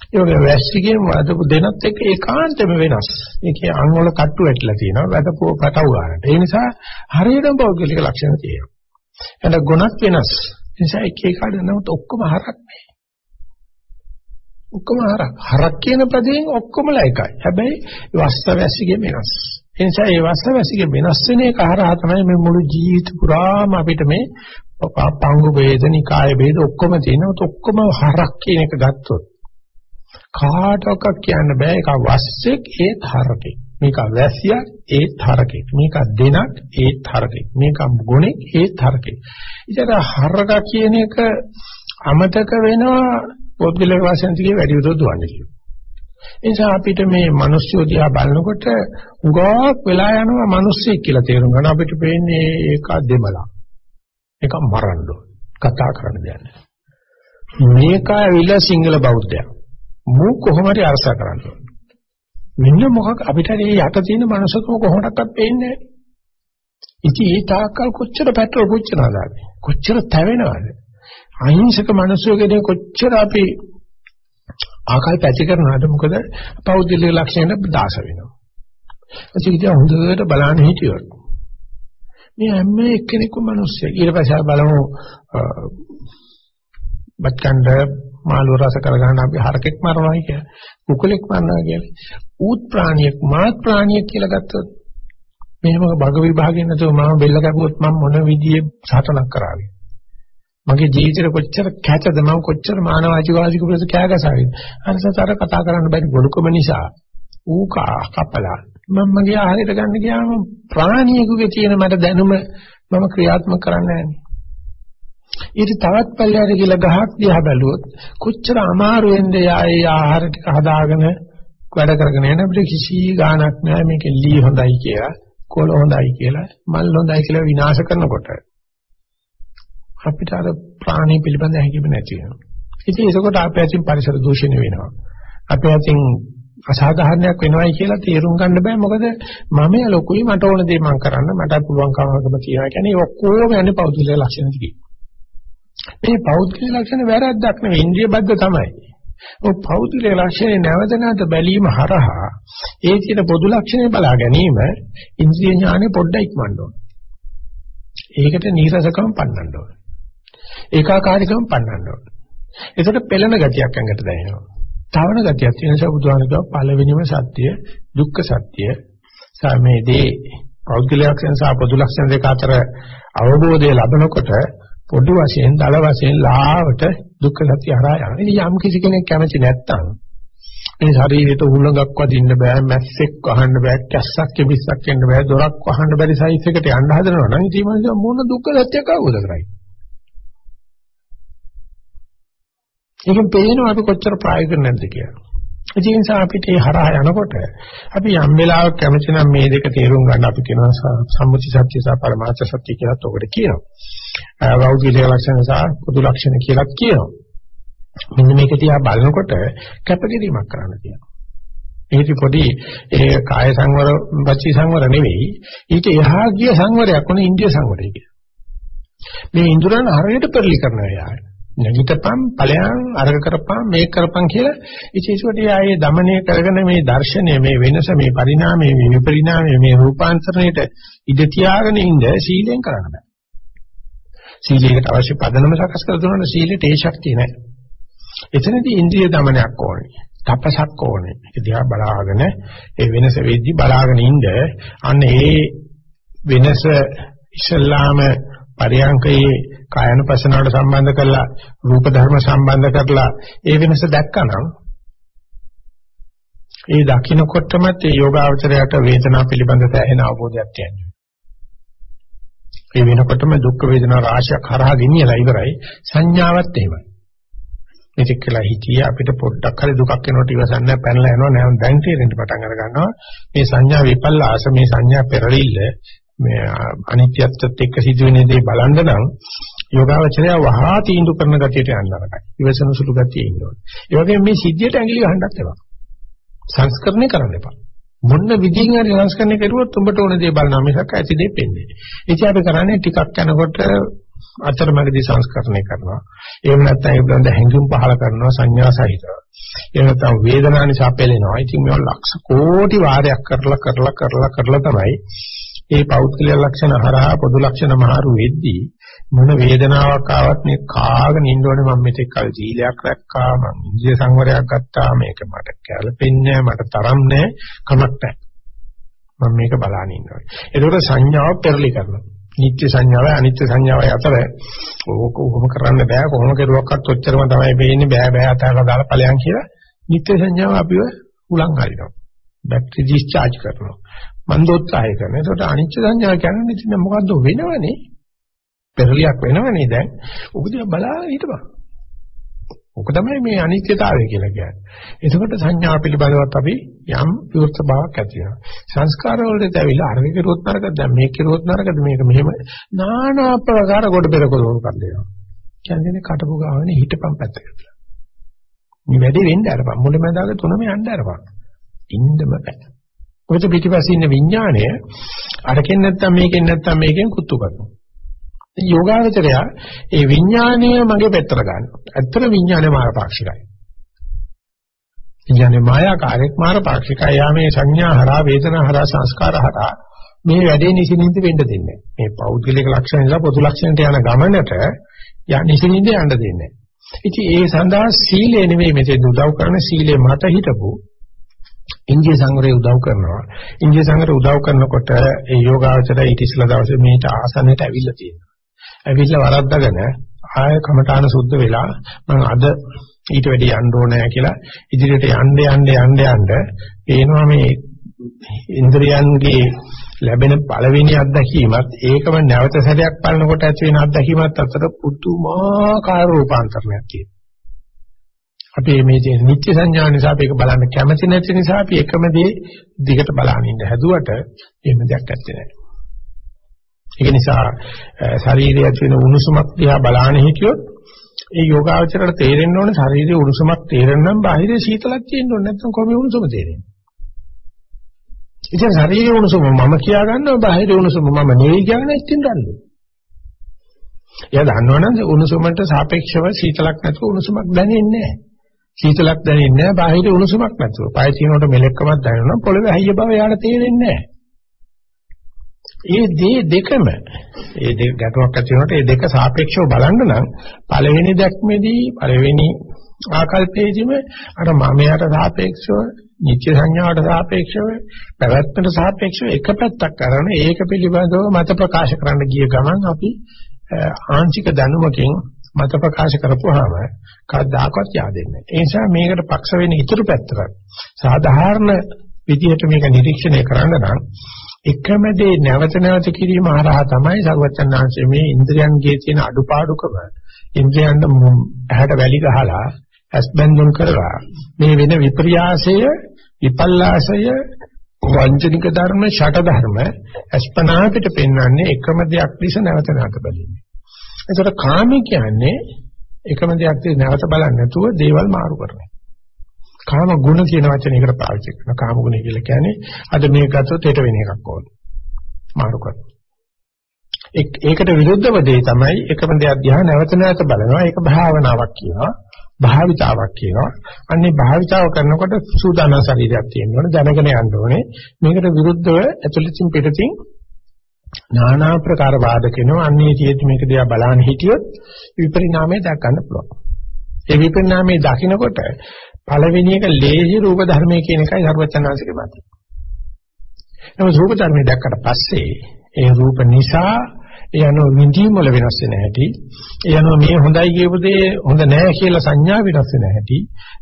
ඒ වගේ වැස්සිගෙන් වදපු දෙනත් එක්ක ඒකාන්තම වෙනස්. ඒකේ අංග වල කට්ටු වැටලා තියෙනවා. වැදපුව පටව ගන්නට. ඒ නිසා හරියටම පෞද්ගලික ලක්ෂණ තියෙනවා. එතන ගුණත් වෙනස්. ඒ නිසා එක එකට නමුත් ඔක්කොම හරක් නේ. ඔක්කොම හරක්. හරක් කියන පදයෙන් ඔක්කොමලා එකයි. හැබැයි වස්ස වැස්සිගෙන් වෙනස්. ඒ නිසා ඒ වස්ස වැස්සිගෙන් වෙනස් වෙන එක හරහා තමයි මේ මුළු ජීවිත පුරාම අපිට මේ පංගු වේදනිකාය වේද ඔක්කොම තියෙනවා. ඔක්කොම හරක් කියන එක ගත්තොත් කාටවත් කියන්න බෑ ඒක වස්සෙක් ඒත් හරකෙක්. මේක වැසියක් ඒත් හරකෙක්. මේක දෙනක් ඒත් හරකෙක්. මේක ගුණෙක් ඒත් හරකෙක්. ඉතින් හරක කියන එක අමතක වෙනවා පොත්ගලක වශයෙන් තියේ වැඩි විදිහට දුවන්නේ කියලා. ඒ නිසා අපිට මේ මිනිස්සු දිහා බලනකොට උගාවක් වෙලා යනවා මිනිස්සෙක් කියලා තේරුම් ගන්න අපිට පේන්නේ ඒක දෙබලා. ඒක මරන්න කතා කරන්න දෙයක් නැහැ. මේක ඇවිල්ලා සිංහල බෞද්ධයා. මු කොහොම හරි අරස කරන්න මෙන්න මොකක් අපිට මේ යට තියෙන මනුස්සකම කොහොමඩක්වත් පේන්නේ නැහැ. ඉතින් ඒ තාක්කල් කොච්චර පෙට්‍රල් පුච්චනවාද? කොච්චර තැවෙනවද? අහිංසක මිනිස්සුගෙන් කොච්චර අපි ආකල්ප ඇති කරනවද මොකද පෞද්ගලික ලක්ෂණ දාස වෙනවා. ඒක හොඳට බලන්න හිටියොත් මේ හැම එක්කෙනෙකුම මිනිස්සෙක්. ඊට පස්සේ බලමු බත්කණ්ඩ මාළු රස කරගන්න අපි හරකෙක් මරනවා කියලා. කුකුලෙක් මරනවා කියලා. ඌත් ප්‍රාණියෙක් මාත් ප්‍රාණියෙක් කියලා ගත්තොත් මෙහෙම භග විභාගයෙන් නැතුව මම බෙල්ල කැපුවොත් මම මොන විදියෙ සාතනක් කරාවේ. මගේ ජීවිතේ කොච්චර කැතද මම කොච්චර මානවාචිකවාසික ප්‍රති කෑගසාවිද? අරසතර කතා කරන්න බැරි ගොළුකම නිසා ඌ කපලා මම මගේ ආහාරයට ගන්න ගියාම ප්‍රාණියෙකුගේ තියෙන මට දැනුම මම ක්‍රියාත්මක කරන්නේ නැහැ ඊට තවත් පල්ලයට ගිහලා ගහක් දිහා බැලුවොත් කොච්චර අමාරු වෙන්ද යායේ ආහාර ටික හදාගෙන වැඩ කරගෙන යන අපිට කිසි ගාණක් නැහැ මේක ලී හොඳයි කියලා කොළ හොඳයි කියලා මල් හොඳයි කියලා විනාශ කරනකොට. අපිට අර ප්‍රාණී පිළිබඳ හැඟීම නැති වෙනවා. ඉතින් ඒකකොට අපේ අතින් පරිසර දූෂණය වෙනවා. අපේ අතින් අසාධාරණයක් වෙනවයි කියලා තේරුම් ගන්න බෑ මොකද මම ය ලොකුයි මට ඕන දේ මම කරන්න මට පුළුවන් කමකම තියෙනවා කියන්නේ ඔක්කොම යන්නේ පෞද්ගලික ලක්ෂණ ටිකයි. මේ පෞද්ගලික ලක්ෂණ වැරද්දක් නෙවෙයි ඉන්ද්‍රිය බද්ධ තමයි. ඔය පෞද්ගලික ලක්ෂණේ නැවත නැවත බැලීම හරහා ඒ කියන පොදු ලක්ෂණේ බලා ගැනීම ඉන්ද්‍රිය ඥානෙ පොඩ්ඩක් ඉක්මවන්න ඕන. ඒකට නීරසකම් පන්නන්න ඕන. ඒකාකාරීකම් පන්නන්න ඕන. ඒකට පෙළෙන ගතියක් ඇඟට දැනෙනවා. තවන ගතියක් තියෙන නිසා බුදුහාමුදුරුවෝ කියවා පළවෙනිම සත්‍ය දුක්ඛ සත්‍ය. සමේදී පෞද්ගලික ලක්ෂණ සහ පොදු ලක්ෂණ දෙක අතර අවබෝධය ලැබනකොට පොඩි වශයෙන් දල වශයෙන් ලාවට දුක්ඛ සත්‍ය හරහා යනවා. ඉතින් යම් කිසි කෙනෙක් කැමති නැත්තම් මේ ශරීරයට උලඟක් වදින්න බෑ, මැස්සෙක් වහන්න බෑ, කැස්සක් කිවිස්සක් වෙන්න බෑ, දොරක් වහන්න බැරි සයිස් එකට යන්න හදනවා නම් ඉතින් මොන දුක්ඛ සත්‍යයක් අවබෝධ කරගන්නේ? ඒකෙන් පේනවා අපි කොච්චර ප්‍රායෝගික නැද්ද කියලා. ඒ නිසා අපිට ඒ හරහා යනකොට අපි යම් වෙලාවක කැමති නම් මේ දෙක තේරුම් ගන්න අපි කියනවා සම්මුති සත්‍ය සහ පරමාර්ථ සත්‍ය කියලා තොකට කියනවා. වෞද්ගලික ලක්ෂණ සහ පොදු ලක්ෂණ කියලා කියනවා. මෙන්න මේක තියා බලනකොට කැපකිරීමක් කරන්න තියෙනවා. ඒක පොඩි ඒ කාය සංවර වචී සංවර නෙවෙයි ඊට එහා ගිය සංවරයක් වුණේ ඉන්දිය සංවරය කියලා. මේ ඉන්ද්‍රයන් හරියට පරිලි කරනවා යාය. නැගිටපම් ඵලයන් අරග කරපම් මේක කරපම් කියලා විශේෂවට ආයේ দমনය කරගෙන මේ දර්ශනය මේ වෙනස මේ පරිණාමය මේ විපරිණාමය මේ රූපාන්තරණයට ඉඩ තියාගෙන ඉඳ සීලෙන් කරන්න බෑ. සීලයකට අවශ්‍ය පදනම සකස් කර දුන්නා නම් සීලෙට ඒ ශක්තිය නැහැ එතනදී ඉන්ද්‍රිය দমনයක් ඕනේ තපසක් ඕනේ. ඒක දිහා බලාගෙන ඒ වෙනස වෙද්දී බලාගෙන ඉඳ අන්න ඒ වෙනස ඉස්ලාම පරියංකයේ කායනුපසනාවට සම්බන්ධ කරලා රූප ධර්ම සම්බන්ධ කරලා ඒ වෙනස දැක්කනම් ඒ දකින්නකොටම ඒ යෝගාවචරයට වේදනාව පිළිබඳ තැහෙන අවබෝධයක් තියෙනවා. ඒ වෙනකොටම දුක් වේදනා රාශියක් හරහා ගෙනියලා ඉවරයි සංඥාවත් එහෙමයි. මේක කියලා හිතිය අපිට පොඩ්ඩක් හරි දුකක් එනකොට ඉවසන්න පැනලා යනවා නෑ දැන් තේරෙන්න පටන් අර ගන්නවා මේ සංඥා විපල්ලාස මේ සංඥා පෙරලිල්ල මේ අනිත්‍යත්වයට එක්ක සිදුවෙන දේ බලන්න නම් යෝගාවචරය වහා තීන්දුව කරන ගතියට යන්න නරකයි. ඉවසන සුළු ගතිය ඉන්න ඕනේ. ඒ වගේම මේ සිද්ධියට ඇඟිලි ගහන්නත් එපා. සංස්කරණය කරන්න එපා. මොන විදිහින් හරි සංස්කරණය කරුවොත් උඹට ඕන දේ බලනවා මිසක් ඇති දේ පෙන්නේ. ඉතින් අපි කරන්නේ ටිකක් යනකොට අතරමැදි සංස්කරණය කරනවා. එහෙම නැත්නම් ඒ බඳ හැඟුම් පහල කරනවා සංඥා සහිතව. එහෙම නැත්නම් වේදනා නිසා පෙළෙනවා. ඉතින් මේවා ලක්ෂ කෝටි වාරයක් කරලා කරලා කරලා කරලා තමයි ඒ පෞද්ගලික ලක්ෂණ හරහා පොදු ලක්ෂණ මහරු වෙද්දී මොන වේදනාවක් ආවත් මේ කාගෙන ඉන්න ඕනේ මම මෙතෙක් කල සීලයක් රැක්කා මම ඉන්ද්‍රිය සංවරයක් ගත්තා මේක මට කැළපෙන්නේ මට තරම් නැහැ කමක් නැහැ. මම මේක බලාගෙන ඉන්නවා ඒකෝට සංඥාව පෙරලි කරනවා. නිත්‍ය සංඥාවයි අනිත්‍ය සංඥාවයි අතර ඕක කොහොම කරන්න බෑ කොහොම කරුවක්වත් ඔච්චරම තමයි වෙන්නේ බෑ බෑ අතහැරලා දාලා ඵලයන් කියලා. නිත්‍ය සංඥාව අපිව උලන් හරිනවා. බැටරි ඩිස්චාර්ජ් කරනවා. මන්දෝත්සාහය කරනවා. ඒකට අනිත්‍ය සංඥාව කියන්නේ ඉතින් මොකද්ද වෙනවනේ? පෙරලියක් වෙනවනේ දැන්. ඔබ දිහා බලාගෙන හිටපන්. ඔක තමයි මේ අනිත්‍යතාවය කියලා කියන්නේ. එතකොට සංඥා පිළිබඳවත් අපි යම් විවෘත බවක් ඇති වෙනවා. සංස්කාර වලට ඇවිල්ලා අර මේක රොත් නරකද දැන් මේක රොත් නරකද මේක මෙහෙම নানা ආකාර කොට පෙර කොලොන් කර දෙනවා. කියන්නේ කටපු ගාවනේ හිටපන් පැත්තකට. මේ වැඩේ වෙන්න අරපන් මුලමඳාග තුනම යන්න අරපන්. ඉන්නම බෑ. ඔය පිටිපස්සේ ඉන්න විඥාණය අරකින් නැත්තම් මේකෙන් නැත්තම් මේකෙන් කුත්තු කරනවා. යෝගාවචරය ඒ විඥානය මගේ පැත්තට ගන්නවා. ඇත්තට විඥානය මාරපාක්ෂිකයි. විඥානේ මායාකාරයක් මාරපාක්ෂිකයි. යා මේ සංඥා හරහා වේදනා හරහා සංස්කාර හරහා මේ වැඩේ නිසින්ින්ද වෙන්න දෙන්නේ මේ පෞද්ගලික ලක්ෂණ නිසා පොදු ලක්ෂණයට යන ගමනට යා නිසින්ින්ද යන්න දෙන්නේ ඉතින් ඒ සඳහා සීලය නෙමෙයි මෙතෙන් උදව් කරන සීලේ මත හිටපු ඉන්දිය සංවරය උදව් කරනවා. ඉන්දිය සංවරය උදව් කරනකොට ඒ යෝගාචරය ඊට ඉස්සලා දවසේ මේට ආසන්නයට ඇවිල්ලා තියෙනවා. ඇවිල්ලා වරද්දාගෙන ආය කමඨාන සුද්ධ වෙලා මම අද ඊට වැඩි යන්න ඕනෑ කියලා ඉදිරියට යන්න යන්න යන්න යන්න පේනවා මේ ඉන්ද්‍රයන්ගේ ලැබෙන පළවෙනි අත්දැකීමත් ඒකම නැවත සැරයක් බලනකොට ඇති වෙන අත්දැකීමත් අතර පුදුමාකාර රූපාන්තරණයක් තියෙනවා. අපි මේ තියෙන නිත්‍ය සංඥා නිසා අපි ඒක බලන්න කැමති නැති නිසා අපි එකම දේ දිගට බලන්න ඉඳ හැදුවට එහෙම දෙයක් නැත්තේ නෑ. ඒක නිසා ශරීරයේ ඇති වෙන උණුසුමක් දිහා බලාන හිටියොත් ඒ යෝගාවචරයට තේරෙන්න ඕනේ ශරීරයේ උණුසුමක් තේරෙන්න නම් බාහිරේ සීතලක් තියෙන්න ඕනේ නැත්නම් කොහොමද උණුසුම තේරෙන්නේ? ඉතින් ශරීරයේ උණුසුම මම කියා ගන්නවා බාහිරේ උණුසුම මම නෙවෙයි කියන්නේ ඉතින් දන්නු. එයා දන්නවනම් උණුසුමට සාපේක්ෂව සීතලක් නැතුව උණුසුමක් දැනෙන්නේ නැහැ. සීතලක් දැනෙන්නේ නැහැ බාහිර උණුසුමක් නැතුව. පය තිනකොට මෙලෙක්කමක් දැනෙනවා පොළවේ හයිය බව යාට තේරෙන්නේ නැහැ. ඒ දේ දෙකම ඒ දෙක ගැටුමක් ඇති වෙනකොට ඒ දෙක සාපේක්ෂව බලන්න නම් පළවෙනි දැක්මේදී පළවෙනි ආකල්පයේදීම අර මමයට සාපේක්ෂව නිත්‍ය සංඥාවට සාපේක්ෂව පැවැත්මට සාපේක්ෂව එක පැත්තක් කරන ඒක පිළිබඳව මත ප්‍රකාශ කරන්න ගිය ගමන් අපි ආංශික දැනුමකින් මත ප්‍රකාශ කරපුවාම කවදාකවත් yaadෙන්නේ නැහැ. ඒ නිසා මේකට පක්ෂ වෙන ඉතුරු පැත්තට සාධාරණ විදිහට මේක නිරීක්ෂණය කරන්න නම් එකම දේ නැවත නැවත කිරීම හරහා තමයි සර්වචන්නාංශයේ මේ ඉන්ද්‍රයන්ගේ තියෙන අඩුපාඩුකම ඉන්ද්‍රයන්ට ඇහැට වැලි ගහලා ඇස් බැඳුම් කරලා මේ වෙන විපර්යාසය විපල්ලාසය වංචනික ධර්ම ෂට ධර්ම අස්පනා පිට පෙන්වන්නේ එකම දෙයක් ලෙස නැවත නැවත බැලීම. ඒතර කාමී කියන්නේ එකම දෙයක් දිහා නැවත බලන්නේ නැතුව දේවල් මාරු කරනවා. කාම ගුණ කියන වචනයකට පාවිච්චි කරනවා. කාම ගුණ කියලා කියන්නේ අද මේක ගත්තොත් හෙට වෙන එකක් ඕන. මාරු කරනවා. ඒකට විරුද්ධව දෙය තමයි එකම දෙයක් දිහා නැවත නැවත බලනවා. ඒක භාවනාවක් කියනවා. භාවිතාවක් කියනවා. අන්නේ භාවිතාව කරනකොට සූදානම් ශරීරයක් තියෙන්න ඕනේ. දැනගෙන යන්න ඕනේ. මේකට විරුද්ධව ඇතුළතින් පිටතින් নানা ප්‍රකාර වාදක වෙනවා. අන්නේ තියෙද්දි මේක දිහා බලන්න හිටියොත් විපරිණාමය දක් ගන්න පුළුවන්. ඒ විපරිණාමය දකිනකොට පළවෙනි එක ලේසි රූප ධර්මයේ කියන එකයි සර්වචනාංශිකේ මතය. නමුත් රූප ධර්මයේ දැක්කට පස්සේ ඒ රූප නිසා ඒ අනුව විඳීම් වල වෙනස් වෙන හැටි ඒ අනුව මේ හොඳයි කියපු දේ හොඳ නෑ කියලා සංඥා වෙනස් වෙන හැටි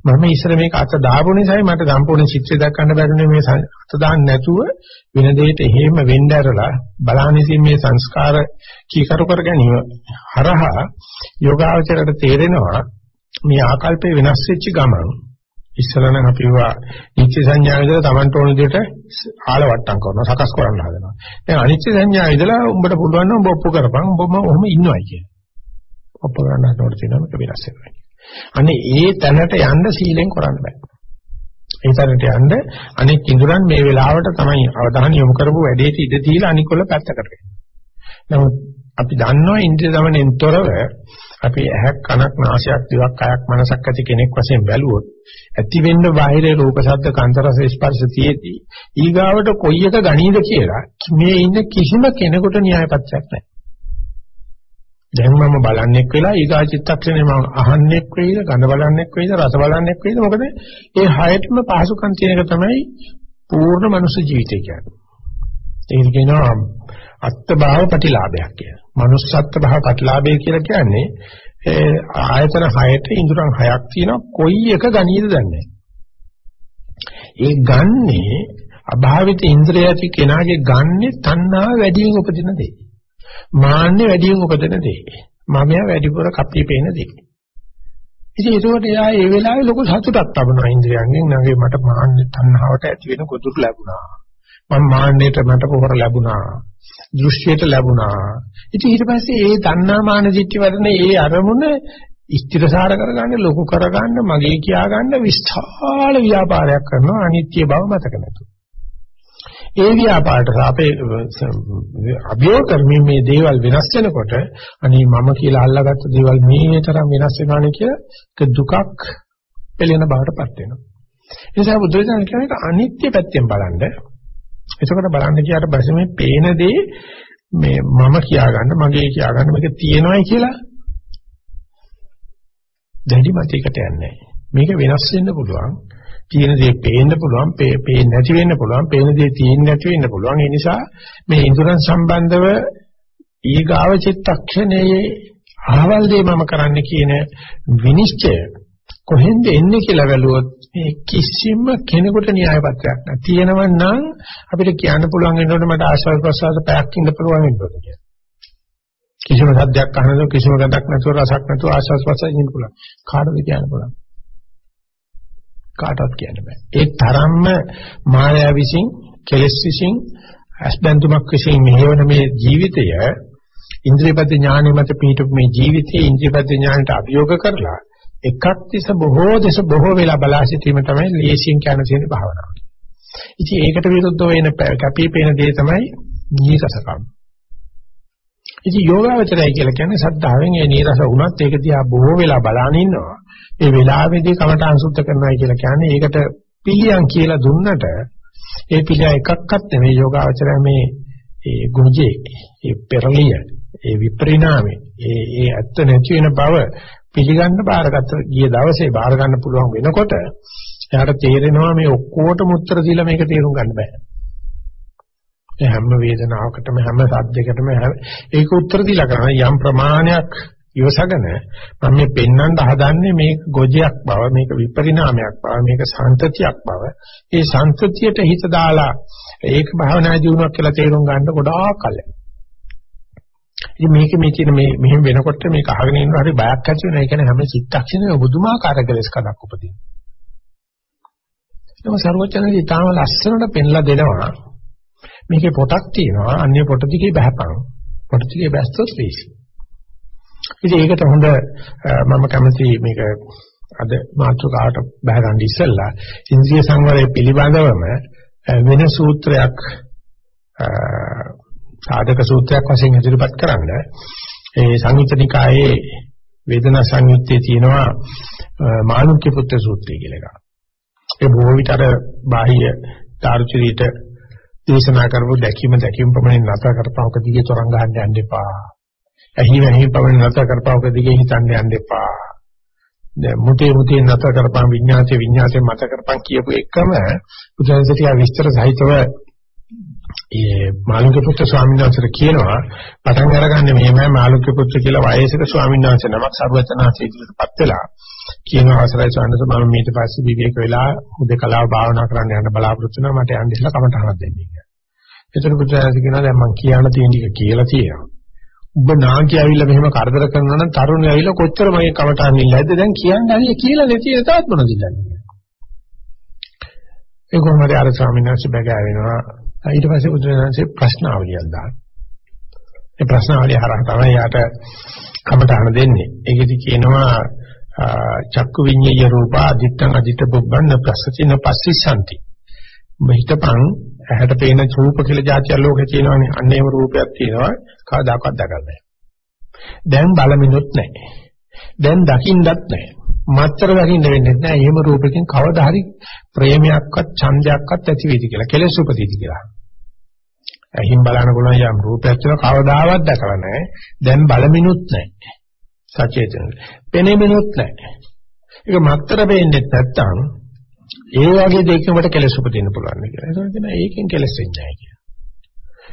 මම ඉස්සර මේක අත දාපු නිසායි මට සම්පූර්ණ චිත්‍රය දක්වන්න බැරිනේ මේ අත දාන්න නැතුව වෙන දෙයකට එහෙම වෙන්න ඇරලා බලහනිසින් මේ සංස්කාර කීකරු කර ගැනීම හරහා යෝගාවචරයට තේරෙනවා මේ ආකල්පේ වෙනස් වෙච්ච ගමන් ඉස්සරහන අපි වා නිත්‍ය සංඥා විදිහට Tamanට ඕන විදිහට ආලවට්ටම් කරනවා සකස් කරන්න හදනවා. දැන් අනිත්‍ය සංඥා විදලා උඹට පුළුවන් නම් උඹ ඔප්පු කරපන් උඹම ඔහොම ඉන්නවයි කියන. ඔප්පු කරන්න හදනකොට තියෙනවා මේක වෙනස් වෙනවා. අනේ ඒ තැනට යන්න සීලෙන් කරන්න බෑ. ඒ තැනට යන්න අනෙක් ඉඳුරන් මේ වෙලාවට තමයි අවධානය යොමු කරපු වැඩේට ඉඩ දීලා අනිකොල පැත්තකට නමුත් අපි දන්නවා ඉන්ද්‍රිය දමනෙන් තොරව අපි ඇහක් කනක් නාසයක් දිවක් කයක් මනසක් ඇති කෙනෙක් වශයෙන් බැලුවොත් ඇති වෙන්න බාහිර රූප ශබ්ද කාන්ත රස ස්පර්ශ තියේදී ඊගාවට කොයි එක ගණීද කියලා මේ ඉන්න කිසිම කෙනෙකුට න්‍යායපත්‍යක් නැහැ. දැන් මම බලන්නෙක් වෙලා ඊගා චිත්තක්ෂණේ මම අහන්නෙක් වෙයිද ගඳ බලන්නෙක් වෙයිද රස බලන්නෙක් වෙයිද මොකද ඒ හයටම පහසුකම් තියෙන එක තමයි පූර්ණ මනුෂ්‍ය ජීවිතය කියන්නේ. ඒක කියනවා අත්භාව ප්‍රතිලාභයක් කියලා. manussත්ත්ව භාව ප්‍රතිලාභය කියලා කියන්නේ ආයතන 6ට ඉඳුරන් 6ක් තියෙනවා කොයි එක ගණීද දන්නේ ඒ ගන්නේ අභාවිත ඉන්ද්‍රිය ඇති කෙනාගේ ගන්නේ තණ්හාව වැඩියෙන් උපදින දේ. මාන්නේ වැඩියෙන් උපදින දේ. මමයා වැඩිපුර කප්පිය පේන දේ. ඉතින් ඒකෝට එයා ඒ වෙලාවේ ලොකු සතුටක් ලබනවා ඉන්ද්‍රියන්ගෙන්. නැගේ මට මාන්නේ තණ්හාවට ඇති වෙන ගොදුරු ලැබුණා. මම මාන්නයට මට පොහොර ලැබුණා. දෘශ්‍යයට ලැබුණා. ඉතින් ඊට පස්සේ ඒ තණ්හාමාන දිට්ඨි වඩන ඒ අරමුණ ස්ථිරසාර කරගන්න ලොකු කරගන්න මගේ කියාගන්න විස්ථාල ව්‍යාපාරයක් කරනවා අනිත්‍ය බව මතක නැතුව. ඒ ව්‍යාපාරට අපේ අභියෝග කරමින් මේ දේවල් වෙනස් වෙනකොට අනේ මම කියලා අල්ලාගත්ත දේවල් මේ තරම් වෙනස් වෙනවානේ කියලා දුකක් පෙළෙන බවටපත් වෙනවා. ඒ නිසා බුදුරජාණන් කියන්නේ අනිත්‍ය පැත්තෙන් බලන්න එතකොට බලන්න කියාට පස්සේ මේ පේන දේ මේ මම කියාගන්න මගේ කියාගන්න මේක තියෙනවයි කියලා දැඩි මතයකට යන්නේ මේක වෙනස් වෙන්න පුළුවන්. තියෙන දේ පේන්න පුළුවන් පේන්නේ නැති වෙන්න පුළුවන් පේන දේ තියෙන්නේ නැති වෙන්න පුළුවන්. ඒ නිසා මේ ඉන්ද්‍රයන් සම්බන්ධව ඊගාව චිත්තක්ෂණයේ අහවල් දේ මම කරන්න කියන විනිශ්චය කොහෙන්ද එන්නේ කියලා බැලුවොත් මේ කිසිම කෙනෙකුට න්‍යාය පත්‍රයක් නැහැ. තියෙනව නම් අපිට කියන්න පුළුවන් වෙනකොට මට ආශ්වාස ප්‍රශ්වාස පැයක් ඉන්න පුළුවන් වෙනවා කියලා. කිසිම සද්දයක් අහනද කිසිම ගඳක් නැතුව රසක් නැතුව ආශ්වාස ප්‍රශ්වාස ඉන්න පුළුවන්. කාටද කියන්න පුළුවන්? කාටවත් කියන්න බෑ. ඒ තරම්ම මායාව විසින්, කෙලෙස් විසින්, අස්බන්දුමක් විසින් මෙහෙවන මේ ජීවිතය ඉන්ද්‍රියපද ඥානෙ මත පිහිටු මේ ජීවිතයේ ඉන්ද්‍රියපද ඥානට අභියෝග කරලා එකක් තිස බොහෝ දස බොහෝ වෙලා බලා සිටීම තමයි ලේසියෙන් කියන තියෙන භාවනාව. ඉතින් ඒකට විරුද්ධව වෙන කැපිපේන දේ තමයි නීරසකම්. ඉතින් යෝගාවචරය කියලා කියන්නේ සද්ධාවෙන් ඒ නීරස වුණත් ඒක දිහා බොහෝ වෙලා බලාන ඉන්නවා. ඒ වෙලාවේදී කමඨාන් සුද්ධ කරනවා කියලා කියන්නේ ඒකට පිළියම් කියලා දුන්නට ඒ පිළිය එකක්වත් නෙමෙයි යෝගාවචරය මේ ඒ ගොජේ ඒ පෙරලිය ඒ විපරිණාමේ ඒ ඒ ඇත්ත නැති වෙන බව පිළිගන්න බාරගත්ත. ගිය දවසේ බාර ගන්න පුළුවන් වෙනකොට එයාට තේරෙනවා මේ ඔක්කොටම උත්තර දීලා මේක තේරුම් ගන්න බෑ. ඒ හැම වේදනාවකටම හැම සද්දයකටම ඒක උත්තර දීලා කරන යම් ප්‍රමාණයක් ඉවසගෙන මම මේ පෙන්වන්න හදන්නේ මේක ගොජයක් බව මේක විපරිණාමයක් බව මේක සම්තතියක් බව. ඒ සම්තතියට හිත දාලා ඒක භාවනා ජීවණයක් කියලා තේරුම් ගන්න ගොඩාක් කලින් ඉතින් මේක මේ කියන මේ මෙහෙම වෙනකොට මේක අහගෙන ඉන්නවා හරි බයක් ඇති වෙනවා. ඒ කියන්නේ හැම චිත්තක්ෂණයක බුදුමාකාර කෙලස් කඩක් උපදිනවා. ඒක සර්වචනදී ඊටාම ලස්සනට පෙන්ලා දෙනවා. මේකේ පොටක් තියෙනවා. අන්‍ය පොට දිගේ බහපන්. පොට දිගේ බැස්සොත් ලේසි ඉතින් ඒකට හොඳ මම කැමති මේක අද මාතෘකාවට බහ ගන්න ඉස්සෙල්ලා ඉන්ද්‍රිය සංවරය පිළිබඳවම වෙන සූත්‍රයක් සාධක සූත්‍රයක් වශයෙන් ඉදිරිපත් කරන්න ඒ සංයුත්තනිකායේ වේදනා සංයුත්තේ තියෙනවා මානුක්‍ය පුත්‍ර සූත්‍රය කියලා එකක්. ඒ බොහෝ විට අර බාහ්‍ය තාරුචරීට දේශනා කරපු දැකීම දැකීම ප්‍රමාණය නැතර කරපවක දිගේ තරංග ගන්න යන්න එපා. ඇහි වැහි පවන නැතර කරපවක දිගේ හිතන්න යන්න එපා. දැන් මුතේ මුතේ නැතර කරපම් විඤ්ඤාතේ විඤ්ඤාතේ මත කරපම් කියපු එකම බුදුන්සතිය විස්තර සහිතව ඒ මාළුක්‍ය පුත්‍ර ස්වාමීන් වහන්සේට කියනවා පටන් අරගන්නේ මෙහෙමයි මාළුක්‍ය පුත්‍ර කියලා වයසක ස්වාමීන් වහන්සේ නමක් සර්වචනාසේ ඉදිරියටපත් වෙලා කියන අවසරයි ස්වාමීන් වහන්සේ මම ඊට පස්සේ විවේක වෙලා උදේකලාව භාවනා කරන්න යන්න බලාපොරොත්තු වෙනවා මට යන්න ඉස්සලා කමටහනක් දෙන්න කියලා. ඒතර පුත්‍රයාට කියනවා දැන් මම කියන්න තියෙන ටික කියලා තියෙනවා. ඔබ නාකි ඇවිල්ලා මෙහෙම කරදර කරනවා නම් තරුණය ඇවිල්ලා කොච්චර මගේ කමටහන් ඉල්ලයිද දැන් කියන්නේ හරිය කියලා නැති තවත් මොනවද ඉල්ලන්නේ. ඒ කොහොමද අර ස්වාමීන් වහන්සේ බැගෑවෙනවා ඊට පස්සේ බුදුරජාණන්සේ ප්‍රශ්නාවලියක් දානවා. ඒ ප්‍රශ්නාවලිය හරහා තමයි යාට කමටහන දෙන්නේ. ඒකෙදි කියනවා චක්කු විඤ්ඤය රූපා අදිත්තං අදිත බුබ්බන්න ප්‍රසතින පස්සිසanti. මෙහිතපන් ඇහැට පේන රූප කියලා જાතිය ලෝකේ තියෙනවානේ. අන්න ඒව රූපයක් තියෙනවා. කවදාකවත් දැකලා දැන් බලමිනුත් නැහැ. දැන් දකින්නත් නැහැ. මත්තර දකින්න වෙන්නේ නැහැ. එහෙම රූපකින් කවදා හරි ප්‍රේමයක්වත් ඡන්දයක්වත් ඇති වෙයිද කියලා. කෙලෙස් උපදීද කියලා. ඇහින් බලන්න පුළුවන් යම් රූපයක් තියෙනවා කවදාවත් දැකලා නැහැ. දැන් බලමිනුත් නැහැ. සචේතන. පෙනෙමිනුත් නැහැ. ඒක මත්තර වෙන්නේ නැත්තම් ඒ වගේ දෙයකට කෙලෙස් උපදින්න පුළුවන් කියලා. ඒක කියන ඒකෙන් කෙලෙස් වෙන්නේ නැහැ කියලා.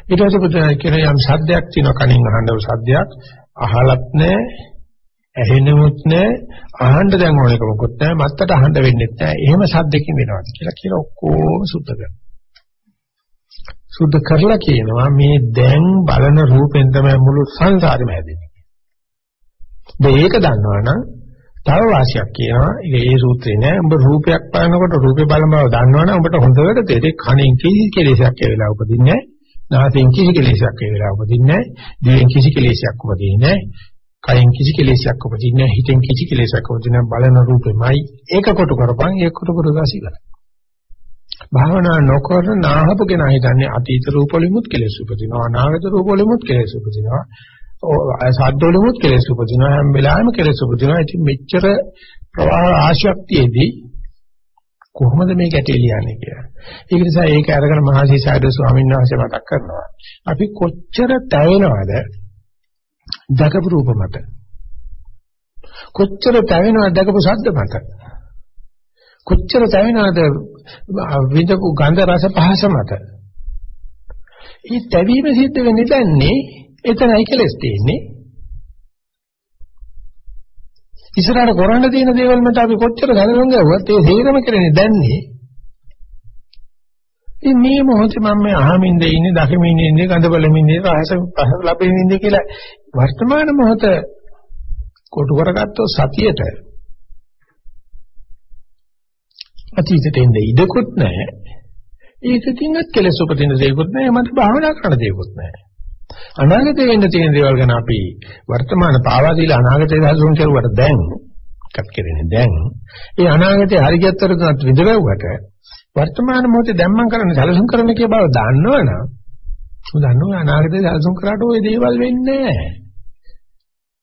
ඊට පස්සේ පුතේ කියන යම් සද්දයක් තියෙනවා කනින් අහන්න සද්දයක් අහලත් නැහැ ඇහෙන්නෙමුත් නැහැ අහන්න දැන් ඕනෙක මොකුත් නැහැ මත්තට අහන්න වෙන්නේ නැහැ එහෙම සද්දකින් වෙනවාද කියලා කියලා ඔක්කොම සුද්ධ කරනවා. සුද්ධ කරලා කියනවා මේ දැන් බලන රූපෙන් තමයි මුළු සංසාරෙම හැදෙන්නේ. මේක දන්නවනම් තව වාසියක් කියනවා. ඒ සූත්‍රේ නෑ. උඹ රූපයක් බලනකොට රූපේ බලන බව දන්නවනම් උඹට හොඳට තේරෙයි. කණෙන් කිසි කෙලෙසයක් ඒ වෙලාව උපදින්නේ නෑ. නාසයෙන් කිසි කෙලෙසයක් ඒ වෙලාව උපදින්නේ නෑ. දිවෙන් කිසි කෙලෙසයක් උපදින්නේ නෑ. කයෙන් කිසි කෙලෙසයක් උපදින්නේ නෑ හිතෙන් කිසි කෙලෙසයක් උපදින්නේ බලන රූපෙමයි ඒක කොට කරපන් ඒක කොට කරගසිලා භාවනා නොකර නාහපු කෙනා හිතන්නේ අතීත රූප වලිමුත් කෙලෙස් උපදිනවා අනාගත රූප වලිමුත් කෙලෙස් උපදිනවා සද්ද වලිමුත් කෙලෙස් උපදිනවා හැම වෙලාවෙම කෙලෙස් උපදිනවා ඉතින් මෙච්චර ප්‍රවාහ ආශක්තියේදී කොහොමද මේ ගැටේ ලියන්නේ කියලා. ඒක නිසා ඒක අරගෙන මහසීසාරද ස්වාමීන් වහන්සේ මතක් කරනවා. අපි කොච්චර තැවෙනවද දකපු රූප මත. කොච්චර තැවෙනවද දකපු ශබ්ද මත. කොච්චර තැවෙනවද විඳපු ගන්ධ රස පහස මත. මේ තැවීම සිද්ධ වෙන්නේ දැන්නේ එතනයි කෙලස් තියෙන්නේ. ඉස්සරහට කරන්න තියෙන දේවල් මත අපි කොච්චර දැනගන් ගවුවත් ඒ හේරම කරන්නේ දැන්නේ. ඉතින් මේ මොහොතේ මම මේ අහමින්ද ඉන්නේ, දකිමින් ඉන්නේ, ගඳ බලමින් ඉන්නේ, රහස පහස ලැබෙමින් ඉන්නේ කියලා වර්තමාන මොහොත කොටු කරගත්තොත් සතියට අතීතයට එන්න ඉඩකුත් නැහැ. ඒකකින්වත් කෙලෙස් උපදින දෙයක්වත් නැහැ. මට භාවනා කරන්න දෙයක්වත් නැහැ. අනාගතේ වෙන්න තියෙන දේවල් ගැන අපි වර්තමාන පාවා දීලා අනාගතේ දහසුන් කරුවට දැන් කත් කෙරෙන්නේ දැන් ඒ අනාගතේ හරි ගැත්තට විඳවුවට වර්තමාන මොහොතේ දැන් මම කරන්නේ සැලසුම් කරන කිය බව දන්නවනම් උන් දන්නවා අනාගතේ සැලසුම් කරාට ওই දේවල් වෙන්නේ නැහැ.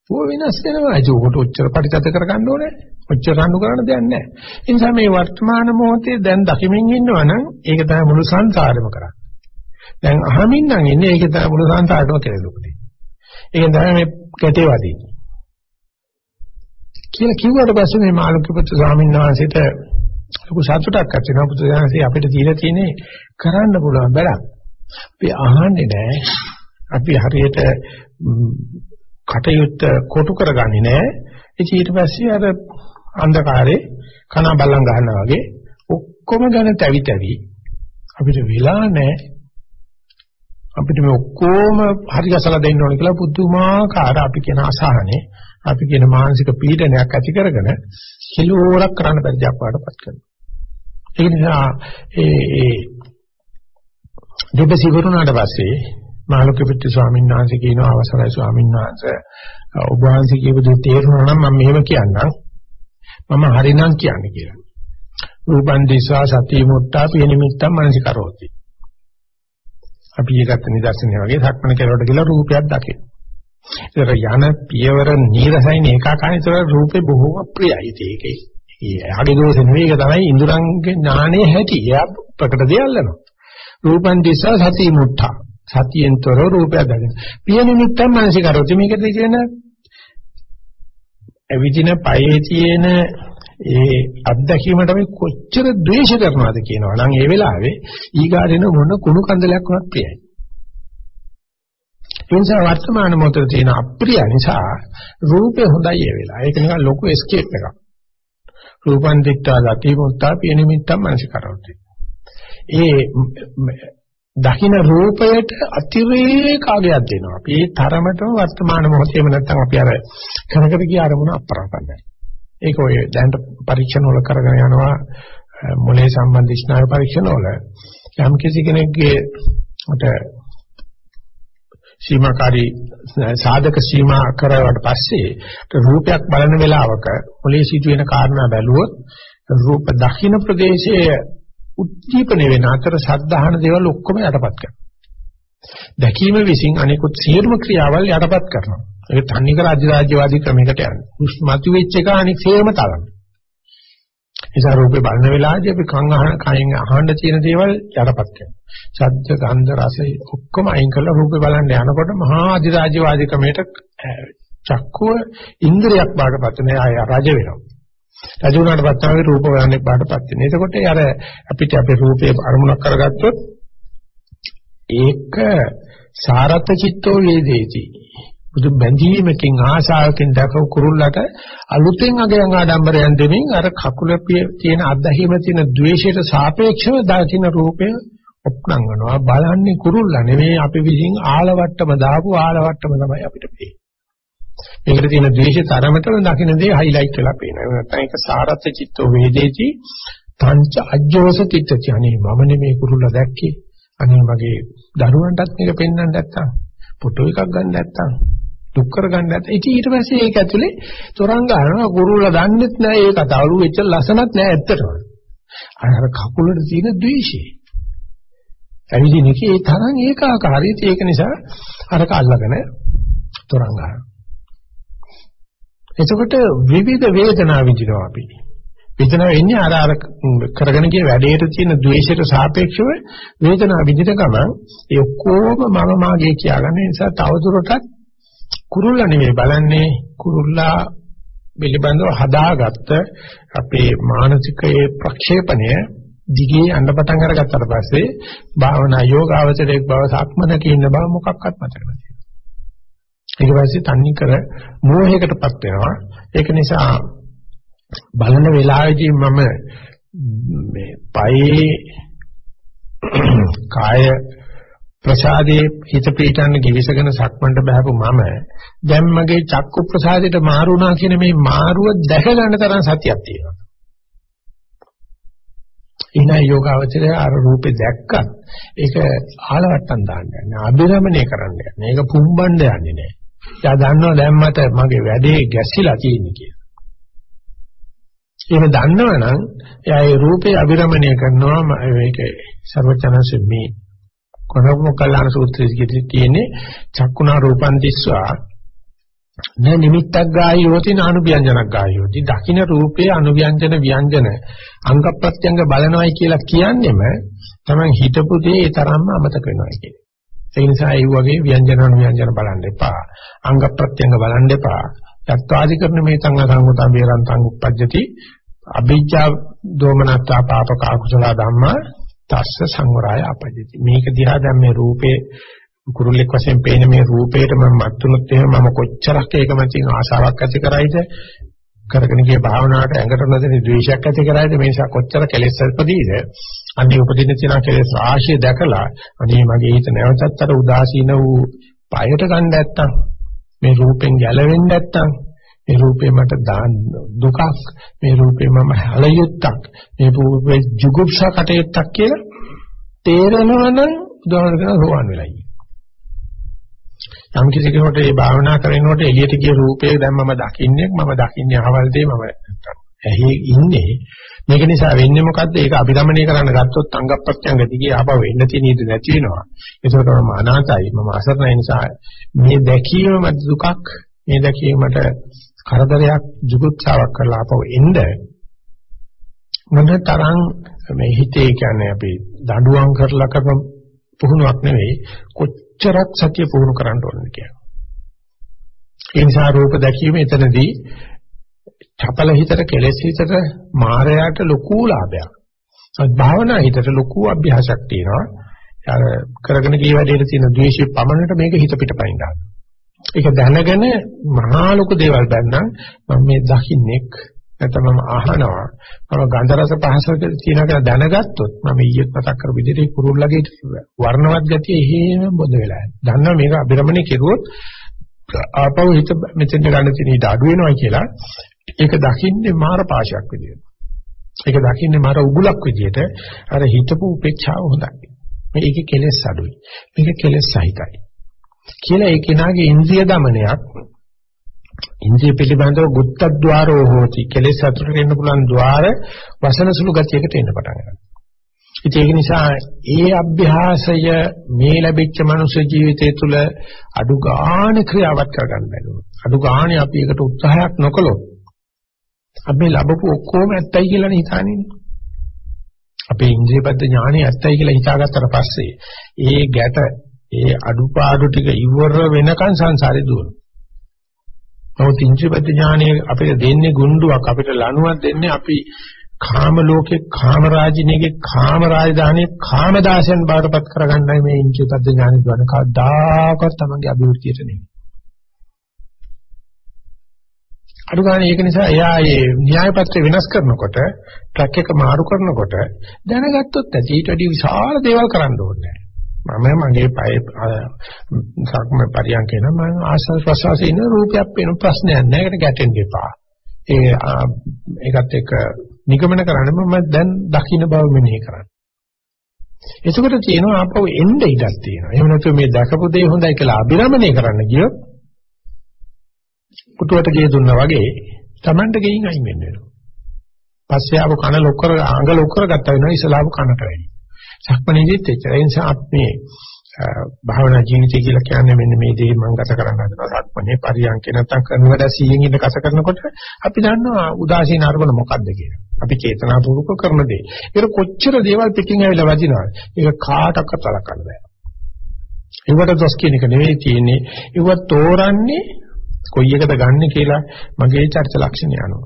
ඕ වෙනස් වෙනවා. ඒක උකට ඔච්චර පරිත්‍යාග කරගන්න ඕනේ. ඔච්චර රණ්ඩු කරන්න දෙයක් නැහැ. ඒ නිසා මේ වර්තමාන මොහොතේ දැන් දකිමින් ඉන්නවනම් ඒක තමයි මුළු සංසාරෙම කරන්නේ. දැන් අහමින් නම් ඉන්නේ ඒක තමයි මුළු සංසාරෙම කෙරෙලුකදී. ඒක තමයි මේ කැටේ වදින්නේ. කියලා කිව්වට පස්සේ මේ මාළුක්‍යපුත්තු ස්වාමීන් වහන්සේට ලොකු සතුටක් ඇති වෙනවා පුදුජානසී අපිට දීලා තියෙන්නේ කරන්න පුළුවන් වැඩක්. අපි අහන්නේ නැහැ. අපි හරියට කටයුත්ත කොටු කරගන්නේ නැහැ. ඉතින් ඊට පස්සේ අර අන්ධකාරේ කන බල්ලන් ගන්නවා වගේ ඔක්කොම ගැන තැවි තැවි අපිට වෙලා නැහැ. අපිට මේ ඔක්කොම හරි ගැසලා දෙන්න ඕන කියලා පුදුමාකාර අපි කියන අසහනේ අපි කියන මානසික පීඩනයක් ඇති කරගෙන කිලෝරක් කරන්න බැරි දෙයක් වඩපත් කරනවා. ඒ නිසා ඒ ඒ දෙබසි වරුණාට පස්සේ මාළුකපිට ස්වාමීන් වහන්සේ කියනවා අවසරයි ස්වාමීන් වහන්සේ ඔබ වහන්සේ කියපු දේ තේරුණා නම් මම මෙහෙම කියන්නම් මම හරිනම් කියන්නේ කියලා. රූපන් දිස්වා සති මුත්තා පියනිමිත්තම් මනසිකරෝති. අපි ඊගත් නිදර්ශනය වගේ සක්මන කෙරුවට කියලා රූපයක් දකින. ඒතර යන පියවර නීරසයින් ඒකාකාරීතර රූපේ බොහෝම ප්‍රියයි ඒකේ. එයාගේ දෝෂෙ නෙවෙයි ඒක තමයි ඉඳුරන්ගේ ඥානයේ හැටි. එයා ප්‍රකට දෙයල්ලනවා. රූපන් දිස්සා සති මුත්තා. සතියෙන්තර රූපයක් දකින. පිය නිමිත්තම් මානසිකරොත් මේකද කියන අවිදින පයේ තියෙන ඒ අත්දැකීමට අපි කොච්චර ද්වේෂ කරනවද කියනවා නම් ඒ වෙලාවේ ඊගාරින මොන කුණු කන්දලයක් වුණත් ප්‍රියයි. ඒ නිසා වර්තමාන මොහොතේ තියෙන අප්‍රිය නිසා රූපේ හොඳයි ඒ වෙලාව. ඒක නිකන් ලොකු එස්කේප් එකක්. රූපන් දිට්ඨා ගති මුත්තා පිය නිමිත්තම් මානසිකරොත්. ඒ දකින්න රූපයට අතිරේක ආගයක් දෙනවා. අපි ඒ තරමටම වර්තමාන මොහොතේම නැත්තම් අපි අර කරකට ගිය අරමුණ අපරාපන්නයි. ඒක ඔය දැන් පරීක්ෂණ වල කරගෙන යනවා මොලේ සම්බන්ධ ස්නායු පරීක්ෂණ වල යම් කිසි කෙනෙක්ගේ මට සීමාකාරී සාධක සීමා කරවට පස්සේ රූපයක් බලන වෙලාවක මොලේ සිදුවෙන කාරණා බැලුවොත් රූප දකින්න ප්‍රදේශයේ උද්දීපන වෙන අතර සද්ධාහන දේවල් ඔක්කොම යටපත් කරනවා. දැකීම විසින් අනිකුත් සියලුම ක්‍රියාවල් යටපත් කරනවා. ඒක තන්නිකර අධිරාජ්‍යවාදී ක්‍රමයකට යන්නේ. මතු වෙච්ච එක අනික් සියම තරන. නිසා රූපේ බලන වෙලාවදී අපි කන් අහන කයින් අහන්න තියෙන දේවල් යටපත් කරනවා. ශබ්ද, ගන්ධ, රස ඔක්කොම අයින් කරලා රූපේ බලන්න යනකොට මහා අධිරාජ්‍යවාදී ක්‍රමයට චක්කුව ඉන්ද්‍රියක් බාටපත් වෙන අය රජ වෙනවා. රජ වුණාට පස්සේ රූප බලන්නේ බාටපත් වෙනවා. එතකොට අර අපිට අපේ රූපේ අරමුණක් කරගත්තොත් ඒක සාරත චිත්තෝ වේදේති. බුදු බැඳීමකින් ආශාවකින් දකව කුරුල්ලට අලුතෙන් අගයන් ආඩම්බරයන් දෙමින් අර කකුල තියෙන අත්දැකීම තියෙන द्वේෂයට සාපේක්ෂව දකින්න රූපය ඔප්නංගනවා බලන්නේ කුරුල්ලා නෙවෙයි අපි විසින් ආලවට්ටම දාපු ආලවට්ටම තමයි අපිට පේන්නේ. මේකට තියෙන ද්වේෂය තරමටම දකින්න දේ හයිලයිට් වෙලා පේනවා. නැත්නම් ඒක සාරත් චිත්තෝ වේදේති තංච අජ්ජෝස තිට්ඨති. අනේ මම නෙමේ කුරුල්ලා දැක්කේ. අනේ මගේ දරුවන්ටත් මේක පෙන්වන්න නැත්තම් ෆොටෝ එකක් ගන්න නැත්තම් දුක් කරගන්න නැත්නම් ඉතින් ඊට පස්සේ ඒක ඇතුලේ තොරන් ගන්නවා කුරුල්ලා දන්නෙත් නැහැ ඒ කතාවලු වෙච්ච ලස්සනක් නැහැ ඇත්තටම. අර කකුලට තියෙන ද්වේෂය. ඇවිදින එකේ ඒ තරම් ඒකාකාරී ඒක නිසා අරක අල්ලගෙන තොරන් ගන්නවා. එතකොට විවිධ වේදනා විඳිනවා අපි. වේදනාව එන්නේ අර අර කරගෙන ගිය වැඩේට තියෙන ද්වේෂයට සාපේක්ෂව වේදනාව විඳින ගමන් ඒ ඔක්කොම මම මාගේ කියාගන්න නිසා තවදුරටත් කුරුල්ලා නෙමෙයි බලන්නේ කුරුල්ලා පිළිබඳව හදාගත්ත අපේ මානසික ඒ ප්‍රක්ෂේපණය දිගේ යන්න පටන් අරගත්තට පස්සේ භාවනා යෝගාවචරයක් බව සක්මනක ඉන්න බව මොකක්වත් මතක නැහැ. ඊට පස්සේ තන්නේ කර මෝහයකටපත් වෙනවා. ඒක නිසා බලන වෙලාවේදී මම මේ පයේ (clears throat) කාය ප්‍රසාදේ හිත පිටන්න givisගෙන සක්මන්ට බහපු මම දැන් මගේ චක්කු ප්‍රසාදයට මාරුණා කියන මේ මාරුව දැක ගන්න තරම් සතියක් තියෙනවා. ඉනා යෝගාවචරය අර රූපේ දැක්කත් ඒක ආලවට්ටම් දාන්න යන්නේ අභිරමණය කරන්න යන්නේ ඒක පුම්බන්න යන්නේ නෑ. එයා දන්නවා දැන් මට මගේ වැඩේ ගැසිලා තියෙන්නේ කියලා. එහෙම දන්නවනම් එයා ඒ රූපේ අභිරමණය කරනවා මේක ਸਰවචනසේ මේ කොනමුකල්ලාන සූත්‍රයේ තියෙන්නේ චක්කුණා රූපන් දිස්වා න නිමිත්තක් ගායෝති නානුභ්‍යංජනක් ගායෝති දකින්න රූපේ අනුභ්‍යංජන ව්‍යංජන අංග ප්‍රත්‍යංග බලනවායි කියලා කියන්නේම තමයි හිතපු දේ ඒ තරම්ම අමතක වෙනවා කියන්නේ. ඒ නිසා ඒ වගේ ව්‍යංජන අනුභ්‍යංජන බලන්න එපා. අංග ප්‍රත්‍යංග බලන්න එපා. යත්වාදිකරණ මේ සංඝ සංගතම් වේරන්තං උප්පජ්ජති අභිජ්ජා දෝමනත්තා පාපක අකුසල ධම්මා තස්ස සංවරය අපජ්ජති. මේක දිහා දැන් මේ රූපේ කුරුල්ලෙක් වශයෙන් පේන මේ රූපේට මම මත්තුනොත් එහෙම මම කොච්චරක් ඒක මතින් ආශාවක් ඇති කරයිද? කරගෙන ගිය භාවනාවට ඇඟට නොදෙන ද්වේෂයක් ඇති කරයිද? මේ නිසා කොච්චර කෙලෙස් උපදීද? අන්නේ උපදින තියෙන කෙලෙස් රාශිය දැකලා අනේ මගේ හිත නැවතත් අර උදාසීන වූ পায়ට ගන්න නැත්තම් මේ රූපෙන් ගැලවෙන්න නැත්තම් මේ රූපේ මට දුකක් මේ රූපේ මම හැලියුත්තක් මේ රූපේ ජුගුප්සා කටයුත්තක් කියලා තේරෙනවනම් උදාහරණයක් රෝවන් වෙලා ඉන්නේ. යම් කිසි කෙනෙකුට මේ භාවනා කරනකොට එළියට ගිය රූපය දැන් මම දකින්නේ මම දකින්නේ අහවල් දේ මම ඇහි ඉන්නේ. මේක නිසා වෙන්නේ මොකද්ද? ඒක අභිරමණය කරන්න ගත්තොත් අංග ප්‍රත්‍යංග දිගේ ආපහු එන්න තියෙන ඉඳ නැති වෙනවා. ඒකට මම අනාතයි මම අසරණයි නිසා මේ දැකීම මට දුකක්? මේ දැකීමට කරදරයක් ජුගුප්සාවක් කරලා ආපහු එන්න මොන තරම් මේ හිතේ කියන්නේ අපි දඬුවම් කරලා කරන පුහුණුවක් නෙවෙයි කොච්චරක් සතිය පුහුණු කරන්න ඕනද කියලා. ඒ නිසා රූප දැකීම එතනදී චපල හිතට කෙලෙස් හිතට මායයට ලොකු ලාභයක්. ඒත් භාවනා හිතට ලොකු අභ්‍යාසයක් තියෙනවා. අර කරගෙන ගිය වැඩේට තියෙන ද්වේෂය පමණට මේක හිත පිටපයින් ගන්නවා. ඒක දැනගෙන මහා ලොකු දේවල් බැන්නම් මම මේ දකින්නෙක් නැත්නම් මම අහනවා මම ගන්ධ රස පහසක තියෙනවා කියලා දැනගත්තොත් මම ඊයේත් මතක් කරපු විදිහට කුරුල්ලගේ වර්ණවත් ගතිය එහෙම බොද වෙලා යනවා. දන්නවා මේක අභිරමණය කෙරුවොත් ආපහු හිත මෙතෙන්ට ගන්න තියෙන ඊට අඩු වෙනවා කියලා ඒක දකින්නේ මාර පාශයක් විදියට. ඒක දකින්නේ මාර උගුලක් විදියට අර හිතපු උපේක්ෂාව හොඳයි. මේකේ කෙලෙස් අඩුයි. මේක කෙලෙස් සහිතයි. කියලා ඒ කෙනාගේ ඉන්ද්‍රිය দমনයක් ඉන්ද්‍රිය පිළිබඳව ගුත්තද්්වාරෝ හෝති කෙලෙස් අතුරු වෙන්න පුළුවන් ద్వාර වසන සුළු ගතියකට එන්න පටන් ගන්නවා. ඒක නිසා ඒ අභ්‍යාසය මේ ලැබිච්ච මනුෂ්‍ය ජීවිතය තුළ අඩු ගාණ ක්‍රියාවත් කරගන්න බැහැ අඩු ගාණේ අපි ඒකට උත්සාහයක් නොකළොත් අපි ලැබපු ඔක්කොම ඇත්තයි කියලා හිතන්නේ අපේ ඉන්ද්‍රියපද්ද ඥාණය ඇත්තයි කියලා හිතාගත්තට පස්සේ ඒ ගැට ඒ අඩුපාඩු ටික ඉවර වෙනකන් සංසාරේ දුවනවා. නමුත් ඉන්ද්‍රියපති ඥානය අපිට දෙන්නේ ගුඬුවක් අපිට ලණුවක් දෙන්නේ අපි කාම ලෝකේ කාම රාජිනේගේ කාම රාජධානියේ කාම දාසයන් බාටපත් කරගන්නයි මේ ඉන්ද්‍රියපති ඥානෙ දුවන කවදාකවත් තමන්ගේ අභිවෘද්ධියට නෙමෙයි. අඩු ගන්න ඒක නිසා එයා මේ න්‍යාය පත්‍රය වෙනස් කරනකොට ට්‍රක් එක මාරු කරනකොට දැනගත්තොත් ඇති ඊට වඩා විශාල දේවල් කරන්න ඕනේ. මම මගේ පය සක්ම පරියන්කේන මම ආස්වාද ප්‍රසවාසයේ ඉන්න රූපයක් වෙන ප්‍රශ්නයක් නෑ ඒකට ගැටෙන්න එපා. ඒ ඒකත් එක්ක නිගමන කරන්න මම දැන් දකින්න බව මෙනෙහි කරන්න. එතකොට තියෙනවා ආපහු එන්න ඉඩක් තියෙනවා. එහෙම නැත්නම් මේ දැකපු දේ හොඳයි කියලා අභිරමණය කරන්න ගියොත් පුටුවට ගේ දුන්නා වගේ Tamanට ගෙයින් අයින් වෙන්න වෙනවා. පස්සේ ආව කන ලොක් කර අඟ ලොක් කරගත්තා වෙනවා ඉස්සලාව කනට වැඩි. සක්මණේදීත් එච්චර. ඒ නිසා අපි භාවනා ජීවිතය කියලා කියන්නේ මෙන්න මේ දේ මම ගත කරන්න හදනවා. සක්මණේ පරියන්කේ නැත්තම් කරන වැඩ 100න් ඉඳ කස කරනකොට අපි දන්නවා උදාසීන අරමුණ මොකක්ද කියලා. අපි චේතනාපූර්වක කරන දේ. ඒක කොච්චර දේවල් පිටින් ඇවිල්ලා වදිනවද? ඒක කාටවත් වළක්වන්න බෑ. ඒවට දොස් කියන එක නෙවෙයි තියෙන්නේ. ඒව තෝරන්නේ කොයි එකද ගන්න කියලා මගේ චර්ච ලක්ෂණ යනවා.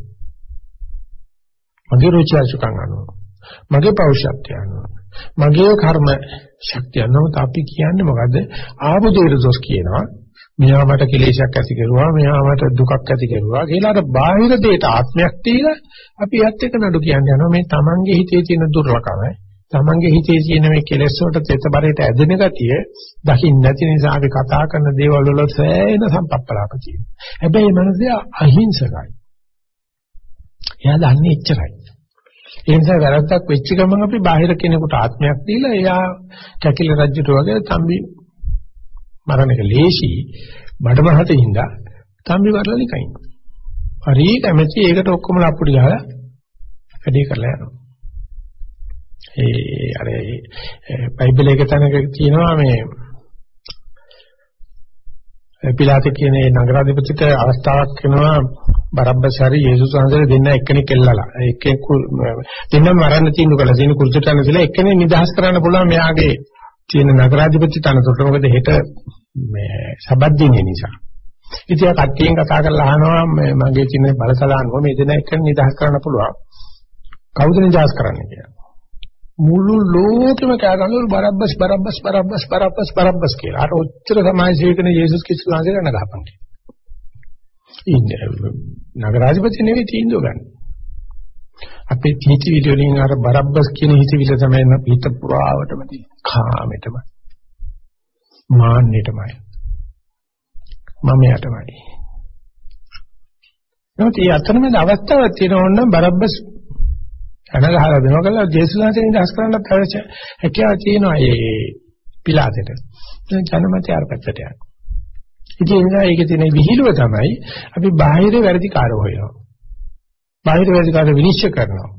මගේ රුචි අසුකම් අනුව. මගේ පෞරුෂත්වය අනුව. මගේ කර්ම ශක්තිය නමුත් අපි කියන්නේ මොකද්ද? ආපු දෙයට දොස් කියනවා. මෙයා මට කෙලෙසක් ඇති කරුවා මෙයා මට දුකක් ඇති කරුවා කියලා අර බාහිර දෙයට ආත්මයක් දීලා අපි යත් එක නඩු කියන්නේ යනවා. මේ Tamange හිතේ තියෙන දුර්ලකම Tamange හිතේ තියෙන මේ කෙලෙස් වලට තෙතබරයට ඇදෙන ගතිය දකින්න නැති නිසා අපි කතා කරන දේවල් වල සෑහෙන සම්පප්පලාප තියෙනවා. හැබැයි මනසේ අහිංසකයි. එයා දන්නේ එච්චරයි. ඒ නිසා වැරද්දක් වෙච්ච ගමන් අපි බාහිර කෙනෙකුට ආත්මයක් දීලා එයා කැකිල රජුට වගේ තම්බි මරණ එක ලේසි බඩමහත හින්දා තම්බි වරලා නිකන්. හරි කැමැති ඒකට ඔක්කොම ලප්පුඩි ගහලා වැඩේ කරලා යනවා. ඒ අර බයිබලයේ තැනක තියෙනවා මේ පිලාත කියන ඒ නගරාධිපතිට අවස්ථාවක් වෙනවා බරබ්බස් හරි යේසුස් වහන්සේ දෙන්න එක්කෙනෙක් එල්ලලා. එක්කෙනෙක් දෙන්නම මරන්න තීන්දුව කළා. තියෙන කුරුසට යනදලා එක්කෙනෙක් නිදහස් කරන්න පුළුවන් මෙයාගේ තියෙන නගරාධිපති තනතුරට. මොකද හෙට මේ සබත් දිනේ නිසා. ඉතින් ආ කට්ටියෙන් කතා කරලා අහනවා මගේ තියෙන බලසලානුව මේ දෙන එක්කෙනෙක් නිදහස් කරන්න පුළුවන්. කවුද නිදහස් කරන්න? කියලා. මුළු ලෝකෙම කෑගන්නවලු Barabbas Barabbas Barabbas Barabbas Barabbas කියලා. අර ඔච්චර සමාජ සේවකන යේසුස් ක්‍රිස්තුස් වහන්සේ කරන ගහපන් කියලා. ඉන්නේ නගරාධිපති නෙවෙයි තීන්දුව ගන්න. අපේ තීති විදියලින් අර බරබ්බස් කියන හිතවිල්ල තමයි හිත පුරාවටම තියෙන. කාමෙටම. මාන්නෙටමයි. මම යටමයි. නමුත් මේ අතරමැද අවස්ථාවක් තියෙනවා නම් බරබ්බස් කන ගහලා දෙනවා කියලා ජේසුස්වහන්සේ නිදහස් කරන්න පැවැච්ච හැකියාව තියෙනවා ඒ පිලාතෙට. ජනමතය අර පැත්තට යනවා. ඉතින් ඒ නිසා ඒකේ තියෙන විහිළුව තමයි අපි බාහිර වැරදිකාරව හොයනවා. බාහිර වැරදිකාර විනිශ්චය කරනවා.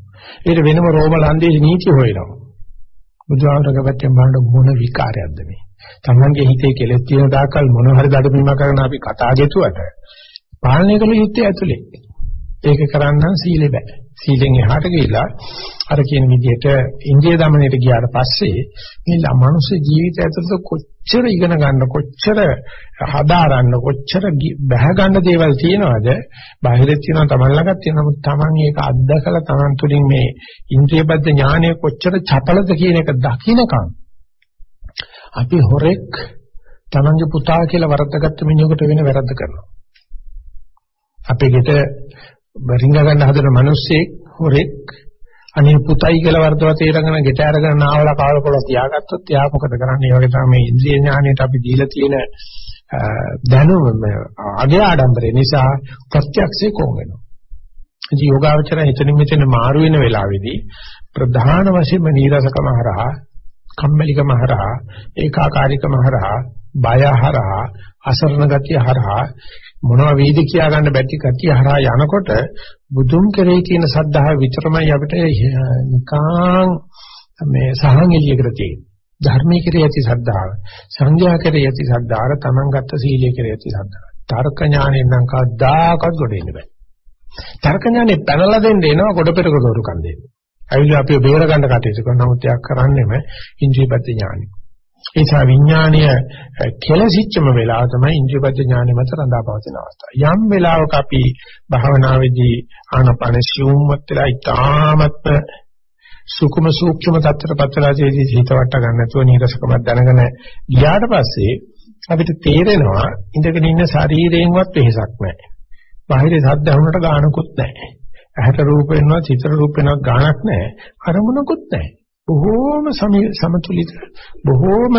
ඒකට වෙනම රෝම ලන්දේ නීති හොයනවා. බුදුහාමරගේ පැත්තෙන් බලන මොන විකාරයක්ද මේ? තමන්ගේ හිතේ කෙලෙස් තියෙන දාකල් මොන හරි දඩමීම කරන අපි කතා ගෙතුවට පාලනය කළ යුත්තේ ඇතුලේ. ඒක කරන්න සීලෙ බෑ. සීලෙන් එහාට ගිහිලා අර කියන විදිහට ඉන්දිය දමනයට ගියාට පස්සේ මේ මනුස්ස ජීවිතය ඇතුළත කොච්චර ඉගෙන ගන්න කොච්චර හදාරන්න කොච්චර බැහැ ගන්න දේවල් තියෙනවද? බාහිරේ තියෙනවා තමන් ළඟත් තියෙනවා. නමුත් තමන් ඒක අත්දකලා තමන් තුළින් මේ ඉන්ද්‍රියබද්ධ ඥානය කොච්චර චපලද කියන එක දකින්නකම් අපි හොරෙක් තමන්ගේ පුතා කියලා වරද්දගත්ත මිනිහෙකුට වෙන වැරද්ද කරනවා. අපේ ගෙට බරිංග ගන්න හදන මිනිස්සෙක් හොරෙක් අනේ පුතයි කියලා වර්ධව තේරගෙන ගෙට අරගෙන නාවලා කාලකොල තියාගත්තොත් එයා මොකද කරන්නේ? ඒ වගේ තමයි මේ ඉන්ද්‍රිය ඥාණයට අපි දීලා තියෙන දැනුම අගේ ආඩම්බරය නිසා ප්‍රත්‍යක්ෂේ කොන් වෙනවා. ඉතින් යෝගාවචර හිතනින් මෙතන මාරු වෙන වෙලාවේදී ප්‍රධාන වශයෙන්ම නීරසකම හරහා, කම්මැලිකම හරහා, ඒකාකාරීකම හරහා, බය හරහා, අසරණ ගතිය හරහා මොනවා වේද කියා ගන්න බැටි කතිය හරහා යනකොට බුදුන් කෙරෙහි තියෙන සද්ධාව විතරමයි අපිට නිකාං මේ සහන් එළියකට තියෙන්නේ. ධර්මයේ කෙරෙහි ඇති සද්ධාව, සංඥා කෙරෙහි ඇති සද්ධාව, තමන් ගත්ත සීලයේ කෙරෙහි ඇති සද්ධාව. තර්ක ඥාණයෙන් නම් කවදාකවත් ගොඩ එන්න බෑ. තර්ක ඥානෙ පැනලා දෙන්න එනවා කොට පෙරක දොරුකම් දෙන්න. අයියෝ අපි බේර ගන්න කටයුතු කරන නමුත් එයක් කරන්නේම ඉන්ද්‍රියපත් ඥානෙ. ඒ නිසා විඥානය කෙලසිච්චම වෙලාව තමයි ඉන්ද්‍රියපද්ද ඥානෙ මත රඳාපවතින අවස්ථාව. යම් වෙලාවක අපි භාවනාවේදී ආනපන සිවුම්වත් වෙලා ඉතාමත්ම සුකුම සූක්ෂම තත්ත්වයටපත් වෙලා තියෙදි හිත වට ගන්න නැතුව නීරසකමක් දැනගෙන ගියාට පස්සේ අපිට තේරෙනවා ඉඳගෙන ඉන්න ශරීරයෙන්වත් වෙහසක් නැහැ. බාහිර සද්ද වුණට ගානකුත් නැහැ. ඇහැට රූප වෙනවා, චිත්‍ර රූප වෙනවා ගානක් නැහැ. අරමුණකුත් නැහැ. බොහෝම සමතුලිත බොහෝම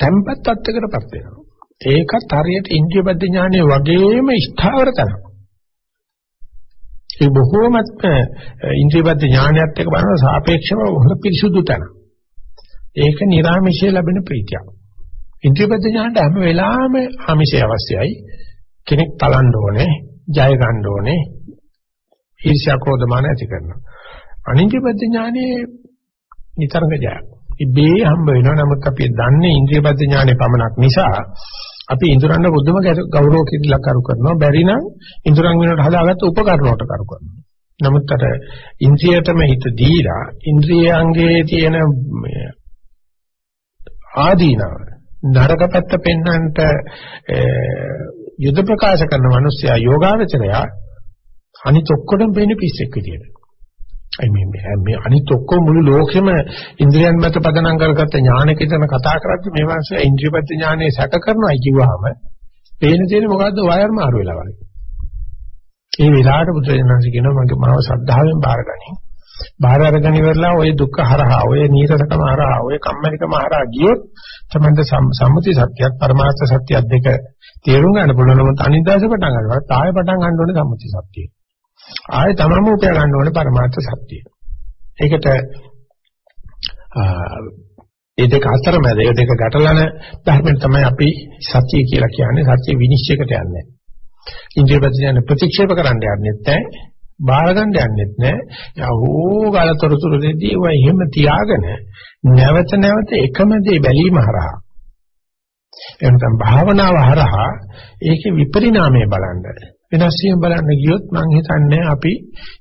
tempat tattකටපත් වෙනවා. ඒකත් හරියට ඉන්ද්‍රියබද්ධ ඥානය වගේම ස්ථාවර තැනක්. ඒ බොහෝමත් ඉන්ද්‍රියබද්ධ ඥානයත් එක්ක බලන සාපේක්ෂව හොර පිරිසුදු තැන. ඒක නිර්ආමිෂය ලැබෙන ප්‍රීතියක්. ඉන්ද්‍රියබද්ධ ඥානට හැම වෙලාවෙම ආමිෂය අවශ්‍යයි. කෙනෙක් තලන්න ඕනේ, ජය ගන්න ඕනේ, ඊර්ෂ්‍යා ක්‍රෝධ මාන ඇති කරනවා. අනිත්‍යපද්ද ඥානයේ නිතරම ජයක්. ඉබේ හම්බ වෙනවා. නමුත් අපි දන්නේ ඉන්ද්‍රියපද්ද ඥානයේ පමණක් නිසා අපි ඉඳුරන්න බුද්ධම ගෞරව කිරිලා කරු කරනවා. බැරි නම් ඉඳුරන් වෙනකොට හදාගත්ත උපකරණ වලට කරු කරනවා. නමුත් අර ඉන්ද්‍රියටම හිත දීලා ඉන්ද්‍රියයන්ගේ තියෙන ආදීනව නරක පැත්ත පෙන්වන්නට යුද ප්‍රකාශ කරන මිනිස්සයා යෝගාවචරයා අනිත් ඔක්කොටම වෙන්නේ පිස්සෙක් විදියට. මේ මේ අනිත් ඔක්කොම මුළු ලෝකෙම ඉන්ද්‍රියන් මත පදනම් කරගත්ත ඥානක ඉදන කතා කරද්දි මේ මාසේ ඉන්ද්‍රියපත් ඥානයේ සැක කරනවායි කිව්වහම පේන තියෙන්නේ මොකද්ද වයර් මාරු වෙලා වගේ. ඒ වෙලාවට බුදුරජාණන්සේ කියනවා මගේ මාව ශ්‍රද්ධාවෙන් බාරගනි. බාහිර අරගෙන ඉවරලා ওই දුක්ඛ හරහා ඔය නීරසකම හරහා ඔය කම්මැලිකම හරහා ගියොත් තමයි සම්මුති සත්‍යයක් පරමාර්ථ සත්‍යයක් දෙක තේරුම් ගන්න පුළුවන් නම් අනිදාස පටන් ගන්නවා. තාය පටන් ගන්න ඕනේ සම්මුති සත්‍යය. ආයෙ තමම උපය ගන්න ඕනේ පරමාර්ථ සත්‍යය. ඒකට ඒ දෙක අතරමැද ඒ දෙක ගැටලන ධර්මෙන් තමයි අපි සත්‍ය කියලා කියන්නේ සත්‍ය විනිශ්චයකට යන්නේ. ඉන්ද්‍රිය ප්‍රතිඥාන ප්‍රතික්ෂේප කරන්න යන්නෙත් නැහැ. බාර ගන්න යන්නෙත් නැහැ. යහෝ ගලතොරතුරු දෙදී ඒවා එහෙම තියාගෙන නැවත නැවත එකම දේ බැලීම හරහා එනකම් භාවනාව හරහා ඒකේ විපරිණාමය බලන්න වෙනස් වීම බලන්න ගියොත් මම හිතන්නේ අපි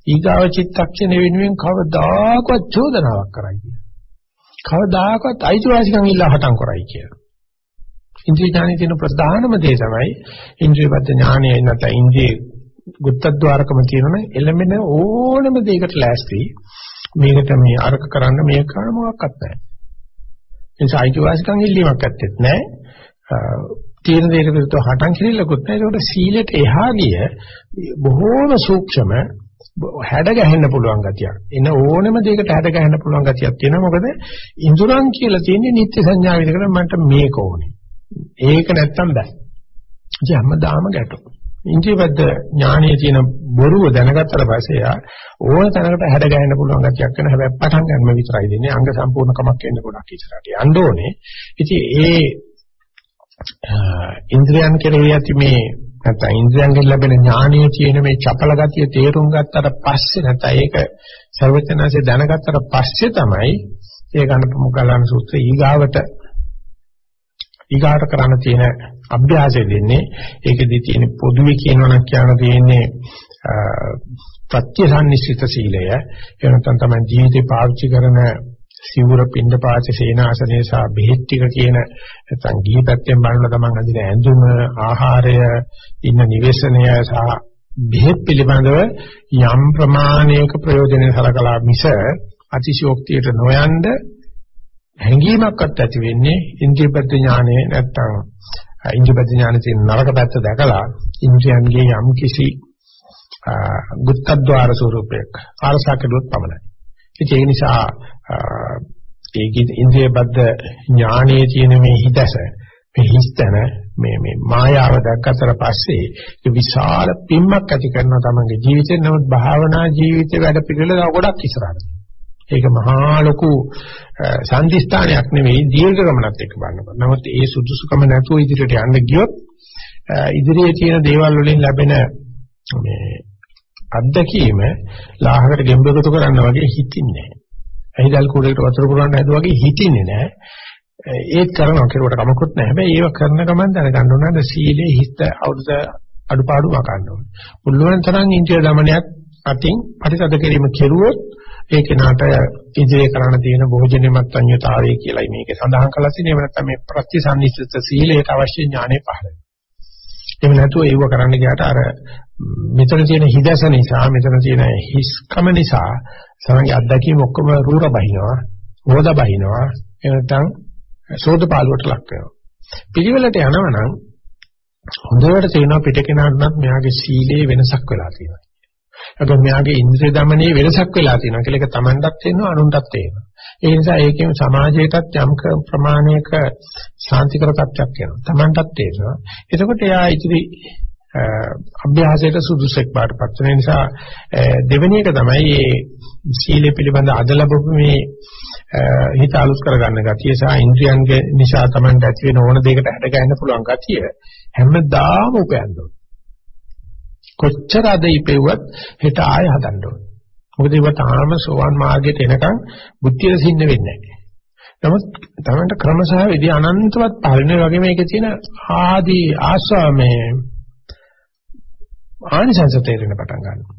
ඊගාව චිත්තක්ෂණ වෙනුවෙන් කවදාකවත් චෝදනාවක් කරයි කියලා. කවදාකවත් අයිතිවාසිකම් ඉල්ලා හටන් කරයි කියලා. ඉන්ද්‍රිය ඥානයේ තියෙන ප්‍රධානම දේ තමයි ඉන්ද්‍රියපත් ඥානය නැත්නම් ඉන්ද්‍රිය ගුත්තද්්වාරකම තියෙනවනේ එළමෙන ඕනම දෙයකට ලෑස්ති මේකට මේ අරක කරන්න මේක කරන්න මොකක්වත් නැහැ. ඒ නිසා අයිතිවාසිකම් ඉල්ලීමක් ඇත්තෙත් නැහැ. තියෙන දෙයක විරුද්ධව හටන් කිරිල්ලකුත් නැහැ. ඒකට සීලයට එහා ගිය බොහෝම සූක්ෂම හැඩ ගැහෙන්න පුළුවන් ගතියක්. එන ඕනම දෙයකට හැඩ ගැහෙන්න පුළුවන් ගතියක් තියෙනවා. මොකද ඉඳුරන් කියලා තියෙන්නේ නිත්‍ය සංඥා විදිහට මන්ට මේක ඕනේ. ඒක නැත්තම් බෑ. ඉතින් හැමදාම ගැටුම්. ඉන්ද්‍රියබද්ධ ඥානයේ තියෙන බොරුව දැනගත්තට පස්සේ යා ඕන තැනකට හැඩ ගැහෙන්න පුළුවන් ගතියක් වෙන හැබැයි පටන් ගන්නම විතරයි දෙන්නේ අංග සම්පූර්ණකමක් වෙන්න ගොඩක් ඉස්සරහට යන්න ඕනේ ඉතින් ඒ ඉන්ද්‍රියන් කෙරෙහි ඇති මේ නැත්නම් ඉන්ද්‍රියන්ගෙන් ලැබෙන ඥානයේ තියෙන මේ චපල ගතිය තේරුම් ගත්තට පස්සේ නැත්නම් ඒක ਸਰවඥාසේ දැනගත්තට පස්සේ තමයි ඒ ගන්න මොකලන සූත්‍රය ඊගාවට ඊගාට කරන්න තියෙන අභ්‍යාසය දෙන්නේ. ඒකෙදි තියෙන පොදුවේ කියනවා නම් කියන්න තියෙන්නේ ප්‍රත්‍යසන්නිසිත සීලය. එහෙම නැත්නම් තමයි ජීවිතේ පාවිච්චි කරන සිවුර පින්ඩ පාච සේනාසනය සහ බෙහෙත් ටික කියන නැත්නම් ගිහි පැත්තෙන් බලන තමන් අඳින ඇඳුම ආහාරය ඉන්න නිවේශනය සහ බෙහෙත් පිළිබඳව යම් ප්‍රමාණයක ප්‍රයෝජනෙ සලකලා මිස අතිශෝක්තියට නොයන්ද හැඟීමක්වත් ඇති වෙන්නේ ඉන්ද්‍රියපත් ඥානය නැත්තම් ඉන්ද්‍රියපත් ඥානයේ තියෙන නරක පැත්ත දැකලා ඉන්ද්‍රියන්ගේ යම් කිසි ගුත්තද්්වාර ස්වරූපයක් ආරසකඩුවත් පමණයි. ඒ නිසා ඒකේ ඉන්ද්‍රියපත් ඥානයේ තියෙන මේ හිතස මේ හිස්තන මේ මේ මායාව දැක්කට පස්සේ ඒ විශාල පිම්මක් ඇති කරනවා තමන්ගේ ජීවිතේ නමුත් භාවනා ජීවිතේ වැඩ පිළිවෙල ගොඩක් ඉස්සරහට. ඒක මහා ලොකු සංදිස්ථානයක් නෙවෙයි දීර්ඝ ගමනක් එක්ක බලනකොට. නමුත් ඒ සුදුසුකම නැතුව ඉදිරියට යන්න ගියොත් ඉදිරියේ තියෙන දේවල් වලින් ලැබෙන මේ අත්දැකීම ලාහකට ගෙම්බෙකුතු කරන්න වගේ හිතින්නේ නැහැ. ඇහිදල් කුඩේට වතුර පුරවන්න හැදුවා වගේ හිතින්නේ නැහැ. ඒත් කරනවා කෙරුවට කමකුත් නැහැ. හැබැයි ඒව කරන ගමන් දැනගන්න ඕන නේද සීලේ හිත අවුරුද අඩුපාඩු වකන්න ඕන. මුල්ලුවන් තරම් ඉන්ද්‍රිය දමනයක් අතින් පරිසද කිරීම කෙරුවොත් ඒ කෙනාට ඉදිරියේ කරන්න තියෙන භෝජනෙමත් අඤ්‍යතාවය කියලායි මේකේ සඳහන් කරලා තියෙන්නේ. එහෙම නැත්නම් මේ ප්‍රතිසන්නිසිත සීලයට අවශ්‍ය ඥානෙ පහළ වෙනවා. එහෙම නැතුව ඒව කරන්න ගියාට අර මෙතන තියෙන හිදස නිසා මෙතන තියෙන හිස්කම නිසා සමහරවිට අත්දැකීම් ඔක්කොම රූර බහිනවා, හොද බහිනවා, එනතන් සෝද පාළුවට ලක් වෙනවා. පිළිවෙලට යනවනම් හොඳට තේනවා පිටකෙනාටවත් මෙයාගේ සීලේ වෙනසක් වෙලා තියෙනවා. නැත්නම් මෙයාගේ ඉන්ද්‍රිය দমনයේ වෙනසක් වෙලා තියෙනවා කියලා ඒක Tamanටත් තේරෙනවා, අනුන්ටත් තේරෙනවා. ඒ නිසා ඒකෙන් සමාජයටත් යම් ප්‍රමාණයක ශාන්තිකර තත්ත්වයක් වෙනවා. Tamanටත් තේරෙනවා. එතකොට එයා ඉතිරි අභ්‍යාසයට සුදුසෙක් බාටපත් වෙන නිසා දෙවෙනි එක තමයි මේ සීලය පිළිබඳ අද ලැබපු මේ හිත අලුත් කරගන්න ගතිය සහ ඉන්ද්‍රියන්ගේ නිසා Tamanට ඇති වෙන ඕන දෙයකට හැඩ ගන්න පුළුවන් ගතිය හැමදාම උපයන්න ඕනේ. කොච්චර අද ඉපෙව්වත් හෙට ආය හදන්න ඕනේ. මොකද ඒව තාම සෝවන් මාර්ගයට එනකන් බුද්ධියට සින්න වෙන්නේ නැහැ. නමුත් තමන්ට ක්‍රමසහ විදි අනන්තවත් පරිණය වගේ මේකේ තියෙන ආදී ආස්වාමේ ආනිසංස තේරෙන පටන් ගන්නවා.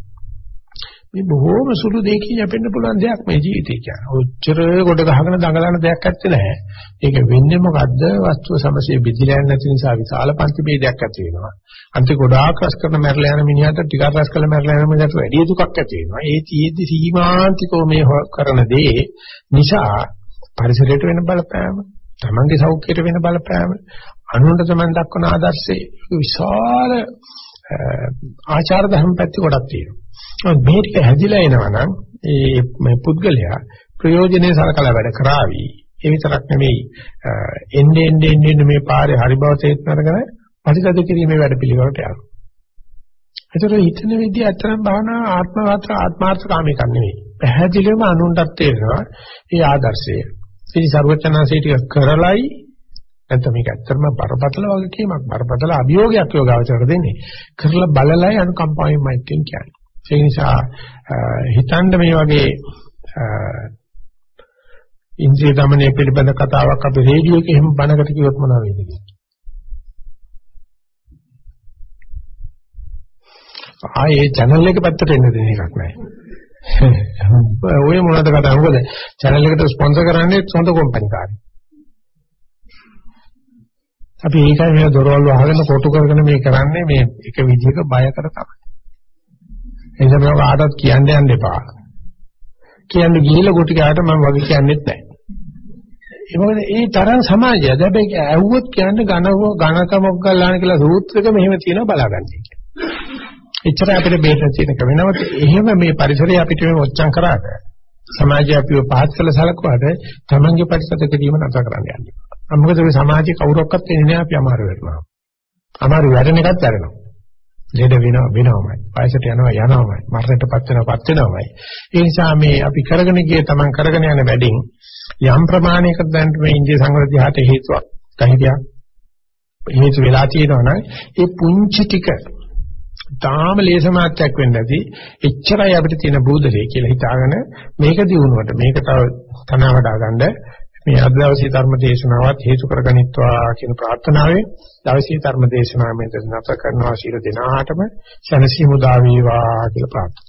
මේ බොහෝම සුළු දෙයකින් යැපෙන්න පුළුවන් දෙයක් මේ ජීවිතය කියන්නේ. ඔච්චර කොට ගහගෙන දඟලන දෙයක් ඇත්තේ නැහැ. ඒක වෙන්නේ මොකද්ද? වස්තුව සමසේ බෙදිලා නැති නිසා විශාල පන්ති ભેදයක් ඇති වෙනවා. අන්ති ගොඩාක් රස කරන මැරලා යන මිනිහට ටිකක් රස කරලා මැරලා යන මිනිහට වැඩි දුකක් ඇති වෙනවා. ඒ තියෙද්දි සීමාන්තිකව මේ කරන දේ නිසා පරිසරයට වෙන බලපෑම, තමන්ගේ සෞඛ්‍යයට වෙන බලපෑම, අනුන්ට තමන් දක්වන ආදර්ශේ විශාල ආචාර ධර්ම පැති කොටක් තියෙනවා. මේ ටික හැදිලා එනවා නම් ඒ මේ පුද්ගලයා ප්‍රයෝජනේ සලකලා වැඩ කරાવી. ඒ විතරක් නෙමෙයි එන්නේ එන්නේ එන්නේ මේ පාරේ හරි බව තේරුම් අරගෙන පරිසද කිරීමේ වැඩ පිළිවෙලට යනවා. ඒතර හිතන විදිහ අතරම භාවනා ආත්මවාත ආත්මාර්ථකාමීකක් නෙවෙයි. පැහැදිලිවම අනුන්ටත් තේරෙනවා ඒ ආදර්ශය. ඉතින් ਸਰවචනාසේ ටික කරලයි. නැත්නම් මේක ඇත්තටම බරපතල වගකීමක් බරපතල අභියෝගයක් යෝගාවචර දෙන්නේ. කරලා බලලයි අනුකම්පාවෙන් මෛත්‍රියෙන් කියන්නේ. ඒ නිසා හිතන්න මේ වගේ ඉන්ද්‍රිය দমনයේ පිළිබඳ කතාවක් අපි රේඩියෝ එකේ එහෙම බණකට කිව්වොත් මොනවා වෙයිද කියලා. ආයේ ජනල් එක පැත්තට එන්න දෙන එකක් නෑ. (laughs) ඔය මොනවද කතා මොකද channel එකට ස්පොන්සර් කරන්නේ හොඳ කම්පැනි කාරයි. අපි ඒකයි මේ දොරවල් වහගෙන කොටු කරගෙන මේ කරන්නේ මේ එක විදිහක බය කර තමයි. එනිසා මේක ආටත් කියන්න යන්න එපා. කියන්නේ ගිහිල්ලා කොටි කාට මම වගේ කියන්නෙත් නැහැ. ඒ මොකද ඒ තරම් සමාජය හැබැයි ඇහුවොත් කියන්නේ ඝනව ඝනක මොග්ගල්ලාන කියලා සූත්‍රෙක මෙහෙම තියෙනවා බලාගන්න කියලා. එච්චර අපිට බේත තියෙන කමනවත් එහෙම මේ පරිසරය අපිට මේ ඔච්චම් කරාට සමාජය අපිව පහත් කළ සලකුවාට තමන්ගේ පරිසරයකදීම නැතර කරන්න යන්නේ. මොකද මේ සමාජයේ කවුරක්වත් එන්නේ නැහැ අපි අමාරු වෙනවා. අමාරු වැඩන එකත් කරනවා. ලෙඩ වෙනවා වෙනවමයි. වයසට යනවා යනවමයි. මරණයටපත් වෙනවපත් වෙනවමයි. ඒ නිසා මේ අපි කරගෙන ගිය තමන් කරගෙන යන වැඩින් යම් ප්‍රමාණයකට දැන් මේ ඉන්දිය සංවර්ධියාට හේතුවක් කහිදයක් හේතු වෙලා තියෙනවා නම් ඒ පුංචි ටික තාම ලේස මාත්‍යක් වෙන්නේ නැති එච්චරයි අපිට තියෙන බුදලේ කියලා හිතාගෙන මේක දිනුවට මේක තව තනවා වඩා ගන්න. මේ අද දවසේ ධර්ම දේශනාවත් හේතු කරගනිත්වා කියන ප්‍රාර්ථනාවෙන් දවසේ ධර්ම දේශනාව මෙතන නැත කරනවා. ශීල දිනාටම සනසීමු දා වේවා කියලා ප්‍රාර්ථනා